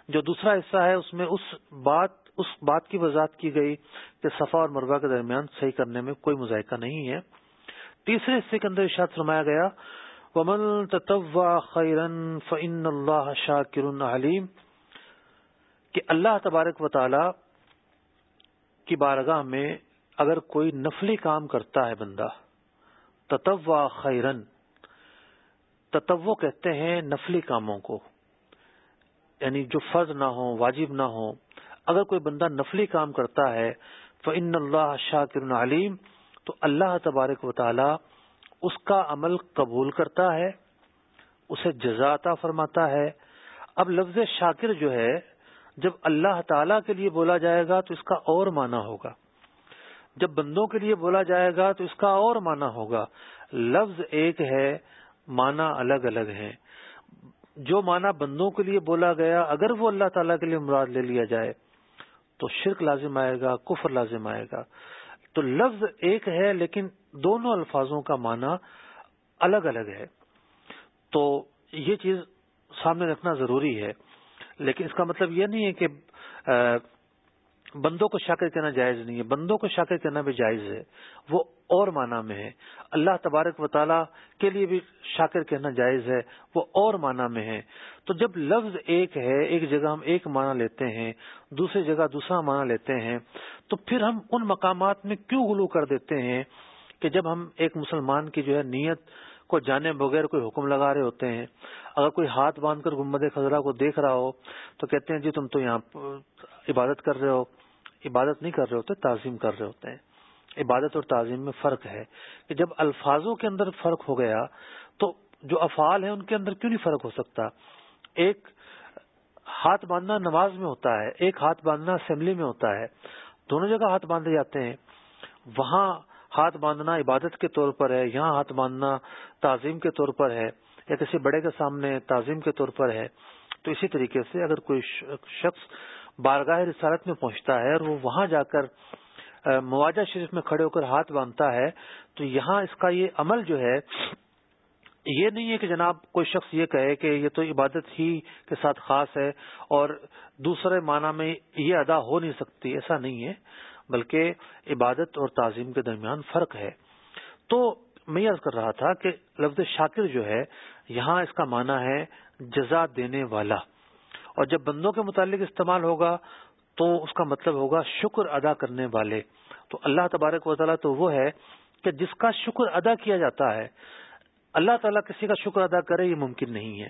جو دوسرا حصہ ہے، اس میں اس بات اس بات کی وضاحت کی گئی کہ صفا اور مروا کے درمیان صحیح کرنے میں کوئی مذائقہ نہیں ہے۔ تیسرے حصے کے اندر ارشاد فرمایا گیا، ومن تتوا خیرن فن اللہ شاکر علیم کہ اللہ تبارک و تعالی کی بارگاہ میں اگر کوئی نفلی کام کرتا ہے بندہ تتوا خیرن تتو کہتے ہیں نفلی کاموں کو۔ یعنی جو فرض نہ ہو واجب نہ ہو اگر کوئی بندہ نفلی کام کرتا ہے فن اللہ شاکر علیم تو اللہ تبارک و تعالی اس کا عمل قبول کرتا ہے، اسے جزاتا فرماتا ہے۔ اب لفظ شاکر جو ہے، جب اللہ تعالی کے لیے بولا جائے گا تو اس کا اور معنی ہوگا۔ جب بندوں کے لیے بولا جائے گا تو اس کا اور معنی ہوگا۔ لفظ ایک ہے، معنی الگ الگ ہے جو معنی بندوں کے لیے بولا گیا، اگر وہ اللہ تعالیٰ کے لیے مراد لے لیا جائے، تو شرک لازم آئے گا، کفر لازم آئے گا۔ تو لفظ ایک ہے، لیکن دونوں الفاظوں کا معنی الگ الگ ہے۔ تو یہ چیز سامنے رکھنا ضروری ہے۔ لیکن اس کا مطلب یہ نہیں ہے کہ بندوں کو شاکر کہنا جائز نہیں ہے، بندوں کو شاکر کہنا بھی جائز ہے۔ وہ اور معنی میں ہے اللہ تبارک و تعالیٰ کے لیے بھی شاکر کہنا جائز ہے، وہ اور معنی میں ہے تو جب لفظ ایک ہے، ایک جگہ ہم ایک معنی لیتے ہیں، دوسری جگہ دوسرا معنی لیتے ہیں، تو پھر ہم ان مقامات میں کیوں غلو کر دیتے ہیں کہ جب ہم ایک مسلمان کی جو ہے نیت کو جانے بغیر کوئی حکم لگا رہے ہوتے ہیں۔ اگر کوئی ہاتھ باندھ کر گمبد خزرہ کو دیکھ رہا ہو تو کہتے ہیں جی تم تو یہاں عبادت کر رہے ہو۔ عبادت نہیں کر رہے ہوتے، تعظیم کر رہے ہوتے ہیں۔ عبادت اور تعظیم میں فرق ہے کہ جب الفاظوں کے اندر فرق ہو گیا تو جو افعال ہیں ان کے اندر کیوں نہیں فرق ہو سکتا؟ ایک ہاتھ باندھنا نماز میں ہوتا ہے، ایک ہاتھ باندھنا اسمبلی میں ہوتا ہے، دونوں جگہ ہاتھ باندھے جاتے ہیں۔ وہاں ہاتھ باندھنا عبادت کے طور پر ہے، یہاں ہاتھ باندھنا تعظیم کے طور پر ہے، یا کسی بڑے کے سامنے تعظیم کے طور پر ہے۔ تو اسی طریقے سے اگر کوئی شخص بارگاہ رسالت میں پہنچتا ہے اور وہ وہاں جا کر مواجہ شریف میں کھڑے ہو کر ہاتھ باندھتا ہے، تو یہاں اس کا یہ عمل جو ہے، یہ نہیں ہے کہ جناب کوئی شخص یہ کہے کہ یہ تو عبادت ہی کے ساتھ خاص ہے اور دوسرے معنی میں یہ ادا ہو نہیں سکتی، ایسا نہیں ہے، بلکہ عبادت اور تعظیم کے درمیان فرق ہے۔ تو میں عرض کر رہا تھا کہ لفظ شاکر جو ہے، یہاں اس کا معنی ہے جزا دینے والا۔ اور جب بندوں کے متعلق استعمال ہوگا تو اس کا مطلب ہوگا شکر ادا کرنے والے۔ تو اللہ تبارک و تعالیٰ تو وہ ہے کہ جس کا شکر ادا کیا جاتا ہے، اللہ تعالیٰ کسی کا شکر ادا کرے یہ ممکن نہیں ہے۔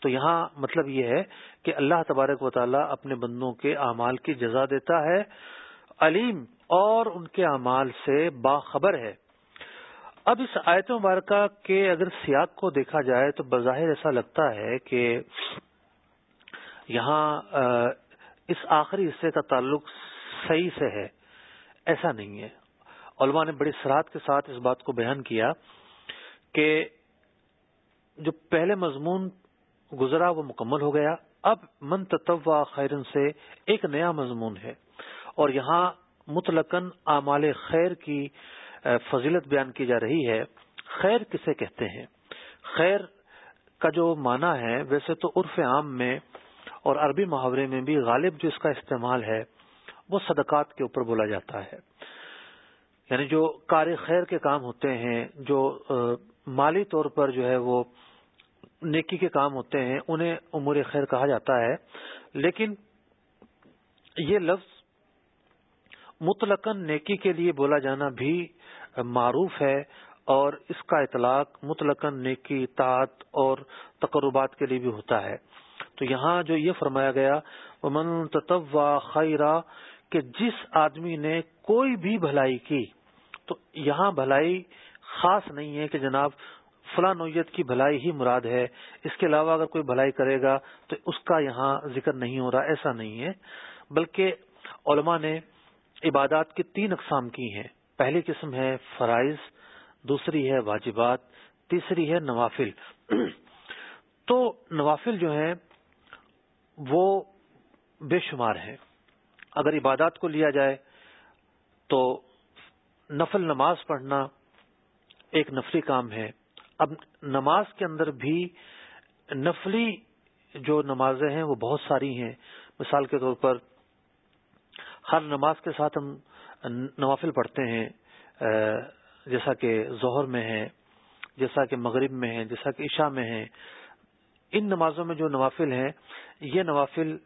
تو یہاں مطلب یہ ہے کہ اللہ تبارک و تعالیٰ اپنے بندوں کے اعمال کی جزا دیتا ہے، علیم اور ان کے اعمال سے باخبر ہے۔ اب اس آیت مبارکہ کے اگر سیاق کو دیکھا جائے تو بظاہر ایسا لگتا ہے کہ یہاں اس آخری حصے کا تعلق صحیح سے ہے، ایسا نہیں ہے۔ علماء نے بڑی سرحد کے ساتھ اس بات کو بیان کیا کہ جو پہلے مضمون گزرا وہ مکمل ہو گیا۔ اب من تتوا خیرن سے ایک نیا مضمون ہے۔ اور یہاں مطلقاً اعمال خیر کی فضیلت بیان کی جا رہی ہے۔ خیر کسے کہتے ہیں؟ خیر کا جو معنی ہے، ویسے تو عرف عام میں اور عربی محاورے میں بھی غالب جو اس کا استعمال ہے، وہ صدقات کے اوپر بولا جاتا ہے۔ یعنی جو کار خیر کے کام ہوتے ہیں، جو مالی طور پر جو ہے وہ نیکی کے کام ہوتے ہیں، انہیں امور خیر کہا جاتا ہے۔ لیکن یہ لفظ مطلق نیکی کے لیے بولا جانا بھی معروف ہے اور اس کا اطلاق مطلق نیکی، اطاعت اور تقربات کے لیے بھی ہوتا ہے۔ تو یہاں جو یہ فرمایا گیا من تطوا خیرہ کہ جس آدمی نے کوئی بھی بھلائی کی، تو یہاں بھلائی خاص نہیں ہے کہ جناب فلاں نوعیت کی بھلائی ہی مراد ہے، اس کے علاوہ اگر کوئی بھلائی کرے گا تو اس کا یہاں ذکر نہیں ہو رہا، ایسا نہیں ہے۔ بلکہ علماء نے عبادات کی تین اقسام کی ہیں۔ پہلی قسم ہے فرائض، دوسری ہے واجبات، تیسری ہے نوافل۔ تو نوافل جو ہیں وہ بے شمار ہیں۔ اگر عبادات کو لیا جائے تو نفل نماز پڑھنا ایک نفلی کام ہے۔ اب نماز کے اندر بھی نفلی جو نمازیں ہیں وہ بہت ساری ہیں۔ مثال کے طور پر ہر نماز کے ساتھ ہم نوافل پڑھتے ہیں۔ جیسا کہ ظہر میں ہے جیسا کہ مغرب میں ہے جیسا کہ عشاء میں ہے ان نمازوں میں جو نوافل ہیں، یہ نوافل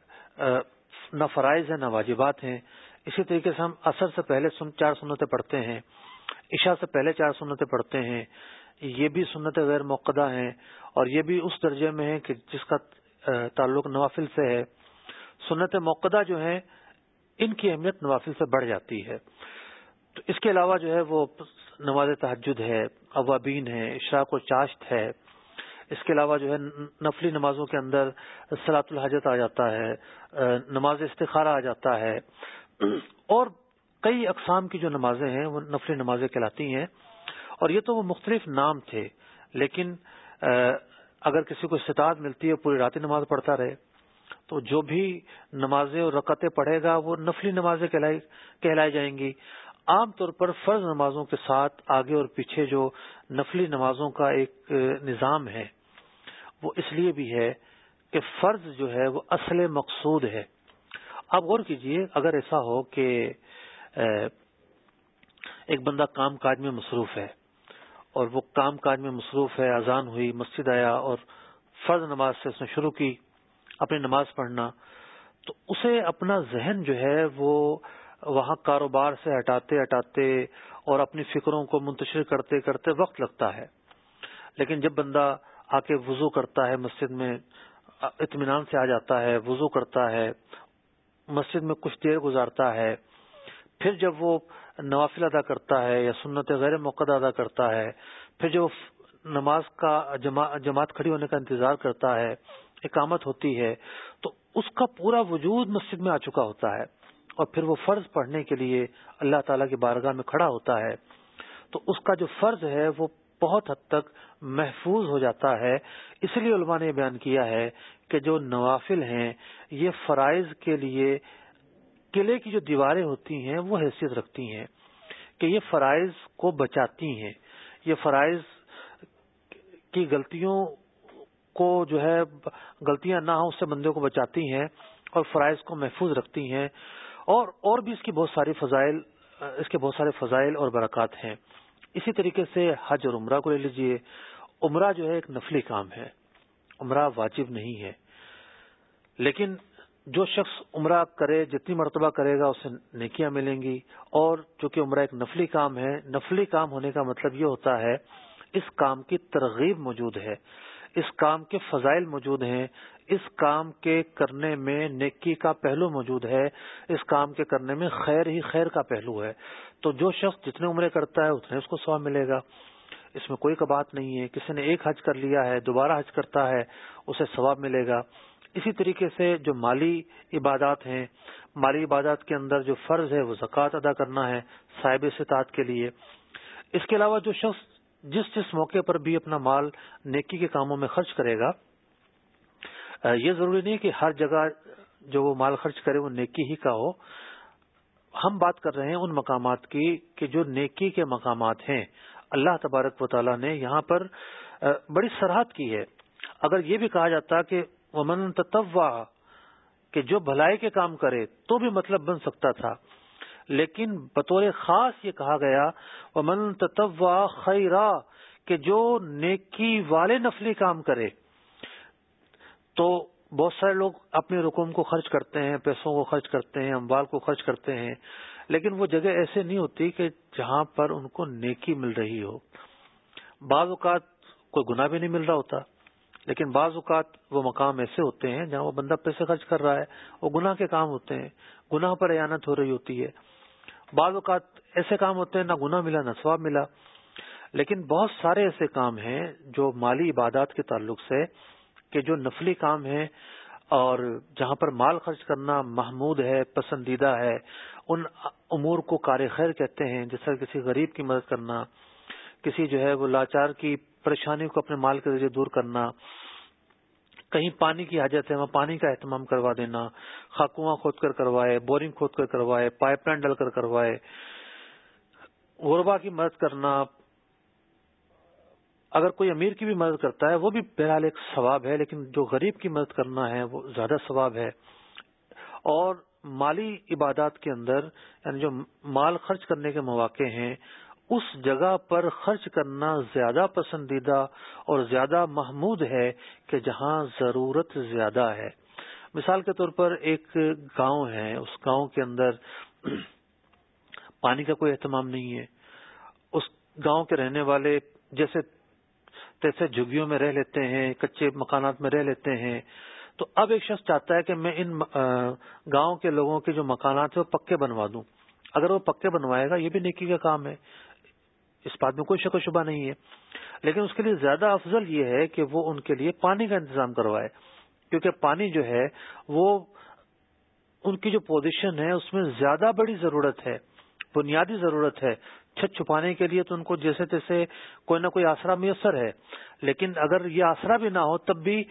نہ فرائض ہیں، نہ واجبات ہیں۔ اسی طریقے سے ہم اثر سے پہلے چار سنتیں پڑھتے ہیں، عشاء سے پہلے چار سنتیں پڑھتے ہیں۔ یہ بھی سنت غیر موقع ہیں اور یہ بھی اس درجے میں ہے کہ جس کا تعلق نوافل سے ہے۔ سنت موقع جو ہیں، ان کی اہمیت نوافل سے بڑھ جاتی ہے۔ تو اس کے علاوہ جو ہے، وہ نماز تحجد ہے، اوابین ہے، اشراق و چاشت ہے۔ اس کے علاوہ جو ہے نفلی نمازوں کے اندر سلاط الحجت آ جاتا ہے نماز استخارہ آ جاتا ہے۔ اور کئی اقسام کی جو نمازیں ہیں، وہ نفلی نمازیں کہلاتی ہیں۔ اور یہ تو وہ مختلف نام تھے، لیکن اگر کسی کو استطاعت ملتی ہے، پوری رات نماز پڑھتا رہے، تو جو بھی نمازیں اور رکعتیں پڑھے گا، وہ نفلی نمازیں کہلائی جائیں گی۔ عام طور پر فرض نمازوں کے ساتھ آگے اور پیچھے جو نفلی نمازوں کا ایک نظام ہے وہ اس لیے بھی ہے کہ فرض جو ہے وہ اصل مقصود ہے۔ آپ غور کیجیے، اگر ایسا ہو کہ ایک بندہ کام کاج میں مصروف ہے اور وہ کام کاج میں مصروف ہے، اذان ہوئی، مسجد آیا اور فرض نماز سے اس نے شروع کی، اپنی نماز پڑھنا، تو اسے اپنا ذہن جو ہے وہ وہاں کاروبار سے ہٹاتے ہٹاتے اور اپنی فکروں کو منتشر کرتے کرتے وقت لگتا ہے۔ لیکن جب بندہ آ کے وضو کرتا ہے، مسجد میں اطمینان سے آ جاتا ہے، وضو کرتا ہے، مسجد میں کچھ دیر گزارتا ہے۔ پھر جب وہ نوافل ادا کرتا ہے یا سنت غیر موقع ادا کرتا ہے، پھر جو نماز کا جماعت کھڑی ہونے کا انتظار کرتا ہے، اقامت ہوتی ہے، تو اس کا پورا وجود مسجد میں آ چکا ہوتا ہے۔ اور پھر وہ فرض پڑھنے کے لیے اللہ تعالی کی بارگاہ میں کھڑا ہوتا ہے۔ تو اس کا جو فرض ہے، وہ بہت حد تک محفوظ ہو جاتا ہے۔ اس لیے علماء نے بیان کیا ہے کہ جو نوافل ہیں، یہ فرائض کے لیے قلعے کی جو دیواریں ہوتی ہیں، وہ حیثیت رکھتی ہیں کہ یہ فرائض کو بچاتی ہیں۔ یہ فرائض کی غلطیوں کو جو ہے، غلطیاں نہ ہوں، اس سے بندے کو بچاتی ہیں اور فرائض کو محفوظ رکھتی ہیں۔ اور اور بھی اس کی بہت ساری فضائل، اس کے بہت سارے فضائل اور برکات ہیں۔ اسی طریقے سے حج اور عمرہ کو لے لیجیے۔ عمرہ جو ہے ایک نفلی کام ہے۔ عمرہ واجب نہیں ہے۔ لیکن جو شخص عمرہ کرے، جتنی مرتبہ کرے گا، اسے نیکیاں ملیں گی۔ اور چونکہ عمرہ ایک نفلی کام ہے، نفلی کام ہونے کا مطلب یہ ہوتا ہے، اس کام کی ترغیب موجود ہے۔ اس کام کے فضائل موجود ہیں۔ اس کام کے کرنے میں نیکی کا پہلو موجود ہے۔ اس کام کے کرنے میں خیر ہی خیر کا پہلو ہے۔ تو جو شخص جتنے عمرے کرتا ہے اتنے اس کو سواب ملے گا۔ اس میں کوئی کبات نہیں ہے۔ کسی نے ایک حج کر لیا ہے، دوبارہ حج کرتا ہے، اسے ثواب ملے گا۔ اسی طریقے سے جو مالی عبادات ہیں، مالی عبادات کے اندر جو فرض ہے، وہ زکوٰۃ ادا کرنا ہے صاحب استطاعت کے لیے۔ اس کے علاوہ جو شخص جس جس موقع پر بھی اپنا مال نیکی کے کاموں میں خرچ کرے گا، یہ ضروری نہیں کہ ہر جگہ جو وہ مال خرچ کرے وہ نیکی ہی کا ہو۔ ہم بات کر رہے ہیں ان مقامات کی کہ جو نیکی کے مقامات ہیں۔ اللہ تبارک و تعالیٰ نے یہاں پر بڑی سرحد کی ہے۔ اگر یہ بھی کہا جاتا کہ ومن تتوا کہ جو بھلائی کے کام کرے تو بھی مطلب بن سکتا تھا۔ لیکن بطور خاص یہ کہا گیا، ومن تتوا خیرا کہ جو نیکی والے نفلی کام کرے۔ تو بہت سارے لوگ اپنے رقوم کو خرچ کرتے ہیں، پیسوں کو خرچ کرتے ہیں، اموال کو خرچ کرتے ہیں، لیکن وہ جگہ ایسے نہیں ہوتی کہ جہاں پر ان کو نیکی مل رہی ہو۔ بعض اوقات کوئی گناہ بھی نہیں مل رہا ہوتا، لیکن بعض اوقات وہ مقام ایسے ہوتے ہیں جہاں وہ بندہ پیسے خرچ کر رہا ہے، وہ گناہ کے کام ہوتے ہیں، گناہ پر اعانت ہو رہی ہوتی ہے۔ بعض اوقات ایسے کام ہوتے ہیں، نہ گناہ ملا، نہ ثواب ملا۔ لیکن بہت سارے ایسے کام ہیں جو مالی عبادات کے تعلق سے کہ جو نفلی کام ہیں اور جہاں پر مال خرچ کرنا محمود ہے، پسندیدہ ہے، ان امور کو کار خیر کہتے ہیں، جس طرح کسی غریب کی مدد کرنا، کسی جو ہے وہ لاچار کی پریشانی کو اپنے مال کے ذریعے دور کرنا، کہیں پانی کی حاجت ہے، وہاں پانی کا اہتمام کروا دینا، خاکواں کھود کر کروائے، بورنگ کھود کر کروائے، پائپ لائن ڈل کر کروائے، غربا کی مدد کرنا اگر کوئی امیر کی بھی مدد کرتا ہے، وہ بھی بہرحال ایک ثواب ہے، لیکن جو غریب کی مدد کرنا ہے، وہ زیادہ ثواب ہے۔ اور مالی عبادات کے اندر یعنی جو مال خرچ کرنے کے مواقع ہیں، اس جگہ پر خرچ کرنا زیادہ پسندیدہ اور زیادہ محمود ہے کہ جہاں ضرورت زیادہ ہے۔ مثال کے طور پر ایک گاؤں ہے، اس گاؤں کے اندر پانی کا کوئی اہتمام نہیں ہے۔ اس گاؤں کے رہنے والے، جیسے تیسے جھگیوں میں رہ لیتے ہیں، کچے مکانات میں رہ لیتے ہیں۔ تو اب ایک شخص چاہتا ہے کہ میں ان گاؤں کے لوگوں کے جو مکانات ہیں وہ پکے بنوا دوں۔ اگر وہ پکے بنوائے گا، یہ بھی نیکی کا کام ہے۔ اس بات میں کوئی شک و شبہ نہیں ہے۔ لیکن اس کے لیے زیادہ افضل یہ ہے کہ وہ ان کے لیے پانی کا انتظام کروائے۔ کیونکہ پانی جو ہے، وہ ان کی جو پوزیشن ہے، اس میں زیادہ بڑی ضرورت ہے، بنیادی ضرورت ہے۔ چھت چھپانے کے لیے تو ان کو جیسے تیسے کوئی نہ کوئی آسرا میسر ہے۔ لیکن اگر یہ آسرا بھی نہ ہو تب بھی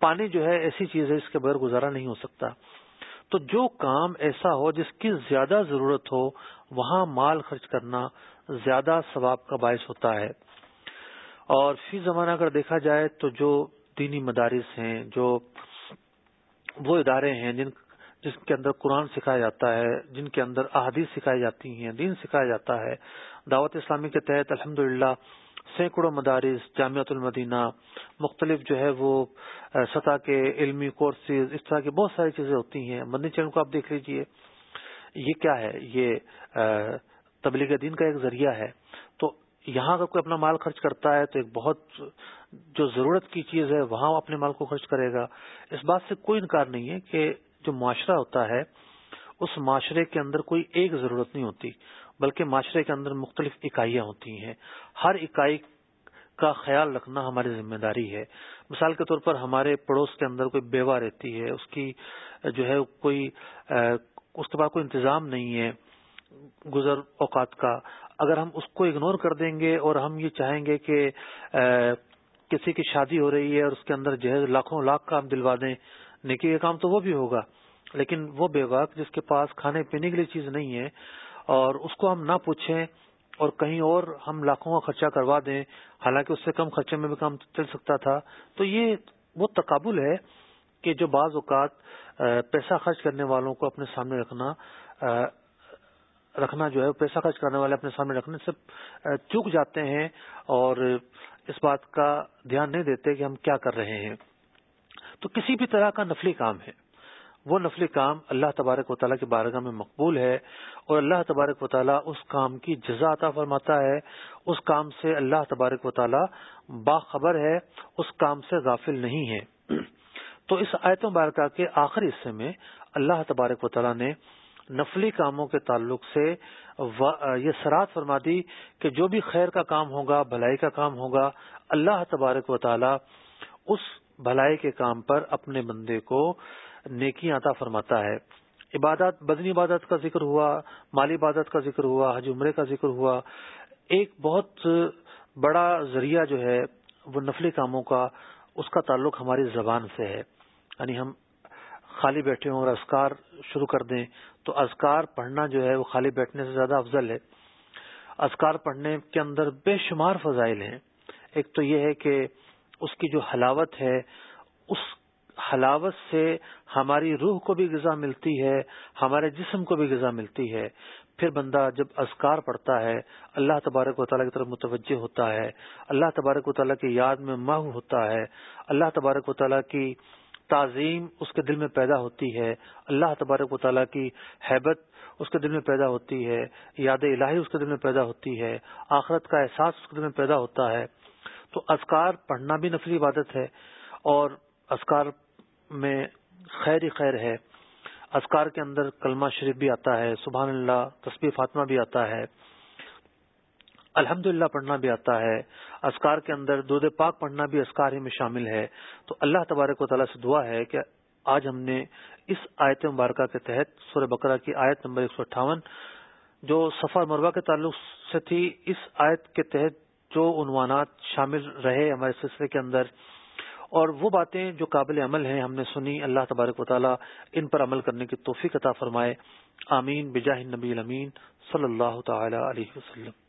پانی جو ہے ایسی چیز ہے، اس کے بغیر گزارا نہیں ہو سکتا۔ تو جو کام ایسا ہو جس کی زیادہ ضرورت ہو، وہاں مال خرچ کرنا زیادہ ثواب کا باعث ہوتا ہے۔ اور فی زمانہ اگر دیکھا جائے تو جو دینی مدارس ہیں، جو وہ ادارے ہیں جن جس کے اندر قرآن سکھایا جاتا ہے، جن کے اندر احادیث سکھائی جاتی ہیں، دین سکھایا جاتا ہے۔ دعوت اسلامی کے تحت الحمد سینکڑوں مدارس، جامعۃ المدینہ، مختلف جو ہے وہ سطح کے علمی کورسز اس طرح کی بہت ساری چیزیں ہوتی ہیں۔ مدنی چینل کو آپ دیکھ لیجیے۔ یہ کیا ہے؟ یہ تبلیغ دین کا ایک ذریعہ ہے۔ تو یہاں اگر کوئی اپنا مال خرچ کرتا ہے تو ایک بہت جو ضرورت کی چیز ہے، وہاں اپنے مال کو خرچ کرے گا۔ اس بات سے کوئی انکار نہیں ہے کہ جو معاشرہ ہوتا ہے، اس معاشرے کے اندر کوئی ایک ضرورت نہیں ہوتی، بلکہ معاشرے کے اندر مختلف اکائیاں ہوتی ہیں۔ ہر اکائی کا خیال رکھنا ہماری ذمہ داری ہے۔ مثال کے طور پر ہمارے پڑوس کے اندر کوئی بیوہ رہتی ہے، اس کی جو ہے کوئی اس کے بعد کوئی انتظام نہیں ہے گزر اوقات کا۔ اگر ہم اس کو اگنور کر دیں گے اور ہم یہ چاہیں گے کہ کسی کی شادی ہو رہی ہے اور اس کے اندر جہیز لاکھوں، لاکھ کام دلوا دیں نیکی کا کام تو وہ بھی ہوگا، لیکن وہ بے وقت جس کے پاس کھانے پینے کے لیے چیز نہیں ہے اور اس کو ہم نہ پوچھیں اور کہیں اور ہم لاکھوں کا خرچہ کروا دیں، حالانکہ اس سے کم خرچے میں بھی کام چل سکتا تھا۔ تو یہ وہ تقابل ہے کہ جو بعض اوقات پیسہ خرچ کرنے والوں کو اپنے سامنے رکھنا رکھنا جو ہے، پیسہ خرچ کرنے والے اپنے سامنے رکھنے سے چوک جاتے ہیں اور اس بات کا دھیان نہیں دیتے کہ ہم کیا کر رہے ہیں۔ تو کسی بھی طرح کا نفلی کام ہے۔ وہ نفلی کام اللہ تبارک و تعالیٰ کی بارگاہ میں مقبول ہے اور اللہ تبارک و تعالیٰ اس کام کی جزا عطا فرماتا ہے۔ اس کام سے اللہ تبارک و تعالیٰ باخبر ہے، اس کام سے غافل نہیں ہے۔ تو اس آیت مبارکہ کے آخری حصے میں اللہ تبارک و تعالیٰ نے نفلی کاموں کے تعلق سے یہ سرات فرما دی کہ جو بھی خیر کا کام ہوگا، بھلائی کا کام ہوگا، اللہ تبارک و تعالیٰ اس بھلائی کے کام پر اپنے بندے کو نیکی عطا فرماتا ہے۔ عبادت بدنی عبادت کا ذکر ہوا، مالی عبادت کا ذکر ہوا، حج عمرے کا ذکر ہوا۔ ایک بہت بڑا ذریعہ جو ہے وہ نفلی کاموں کا، اس کا تعلق ہماری زبان سے ہے۔ یعنی ہم خالی بیٹھے ہوں اور ازکار شروع کر دیں تو ازکار پڑھنا جو ہے وہ خالی بیٹھنے سے زیادہ افضل ہے۔ ازکار پڑھنے کے اندر بے شمار فضائل ہیں۔ ایک تو یہ ہے کہ اس کی جو حلاوت ہے، اس حلاوت سے ہماری روح کو بھی غذا ملتی ہے، ہمارے جسم کو بھی غذا ملتی ہے۔ پھر بندہ جب ازکار پڑھتا ہے، اللہ تبارک و تعالیٰ کی طرف متوجہ ہوتا ہے، اللہ تبارک و تعالیٰ کی یاد میں مح ہوتا ہے، اللہ تبارک و تعالیٰ کی تعظیم اس کے دل میں پیدا ہوتی ہے، اللہ تبارک و تعالیٰ کی حیبت اس کے دل میں پیدا ہوتی ہے، یاد الہی اس کے دل میں پیدا ہوتی ہے، آخرت کا احساس اس کے دل میں پیدا ہوتا ہے۔ تو ازکار پڑھنا بھی نفلی عبادت ہے اور ازکار میں خیر ہی خیر ہے۔ ازکار کے اندر کلمہ شریف بھی آتا ہے، سبحان اللہ، تسبیح فاطمہ بھی آتا ہے الحمد پڑھنا بھی آتا ہے۔ ازکار کے اندر دودھ پاک پڑھنا بھی ازکار ہی میں شامل ہے۔ تو اللہ تبارک و تعالیٰ سے دعا ہے کہ آج ہم نے اس آیت مبارکہ کے تحت سور بکرا کی آیت نمبر ایک سو اٹھاون، جو سفر مربع کے تعلق سے تھی، اس آیت کے تحت جو عنوانات شامل رہے ہمارے سلسلے کے اندر، اور وہ باتیں جو قابل عمل ہیں ہم نے سنی، اللہ تبارک و تعالیٰ ان پر عمل کرنے کی توفیق عطا فرمائے۔ آمین، بجاہ نبی الامین، صلی اللہ تعالی علیہ وسلم۔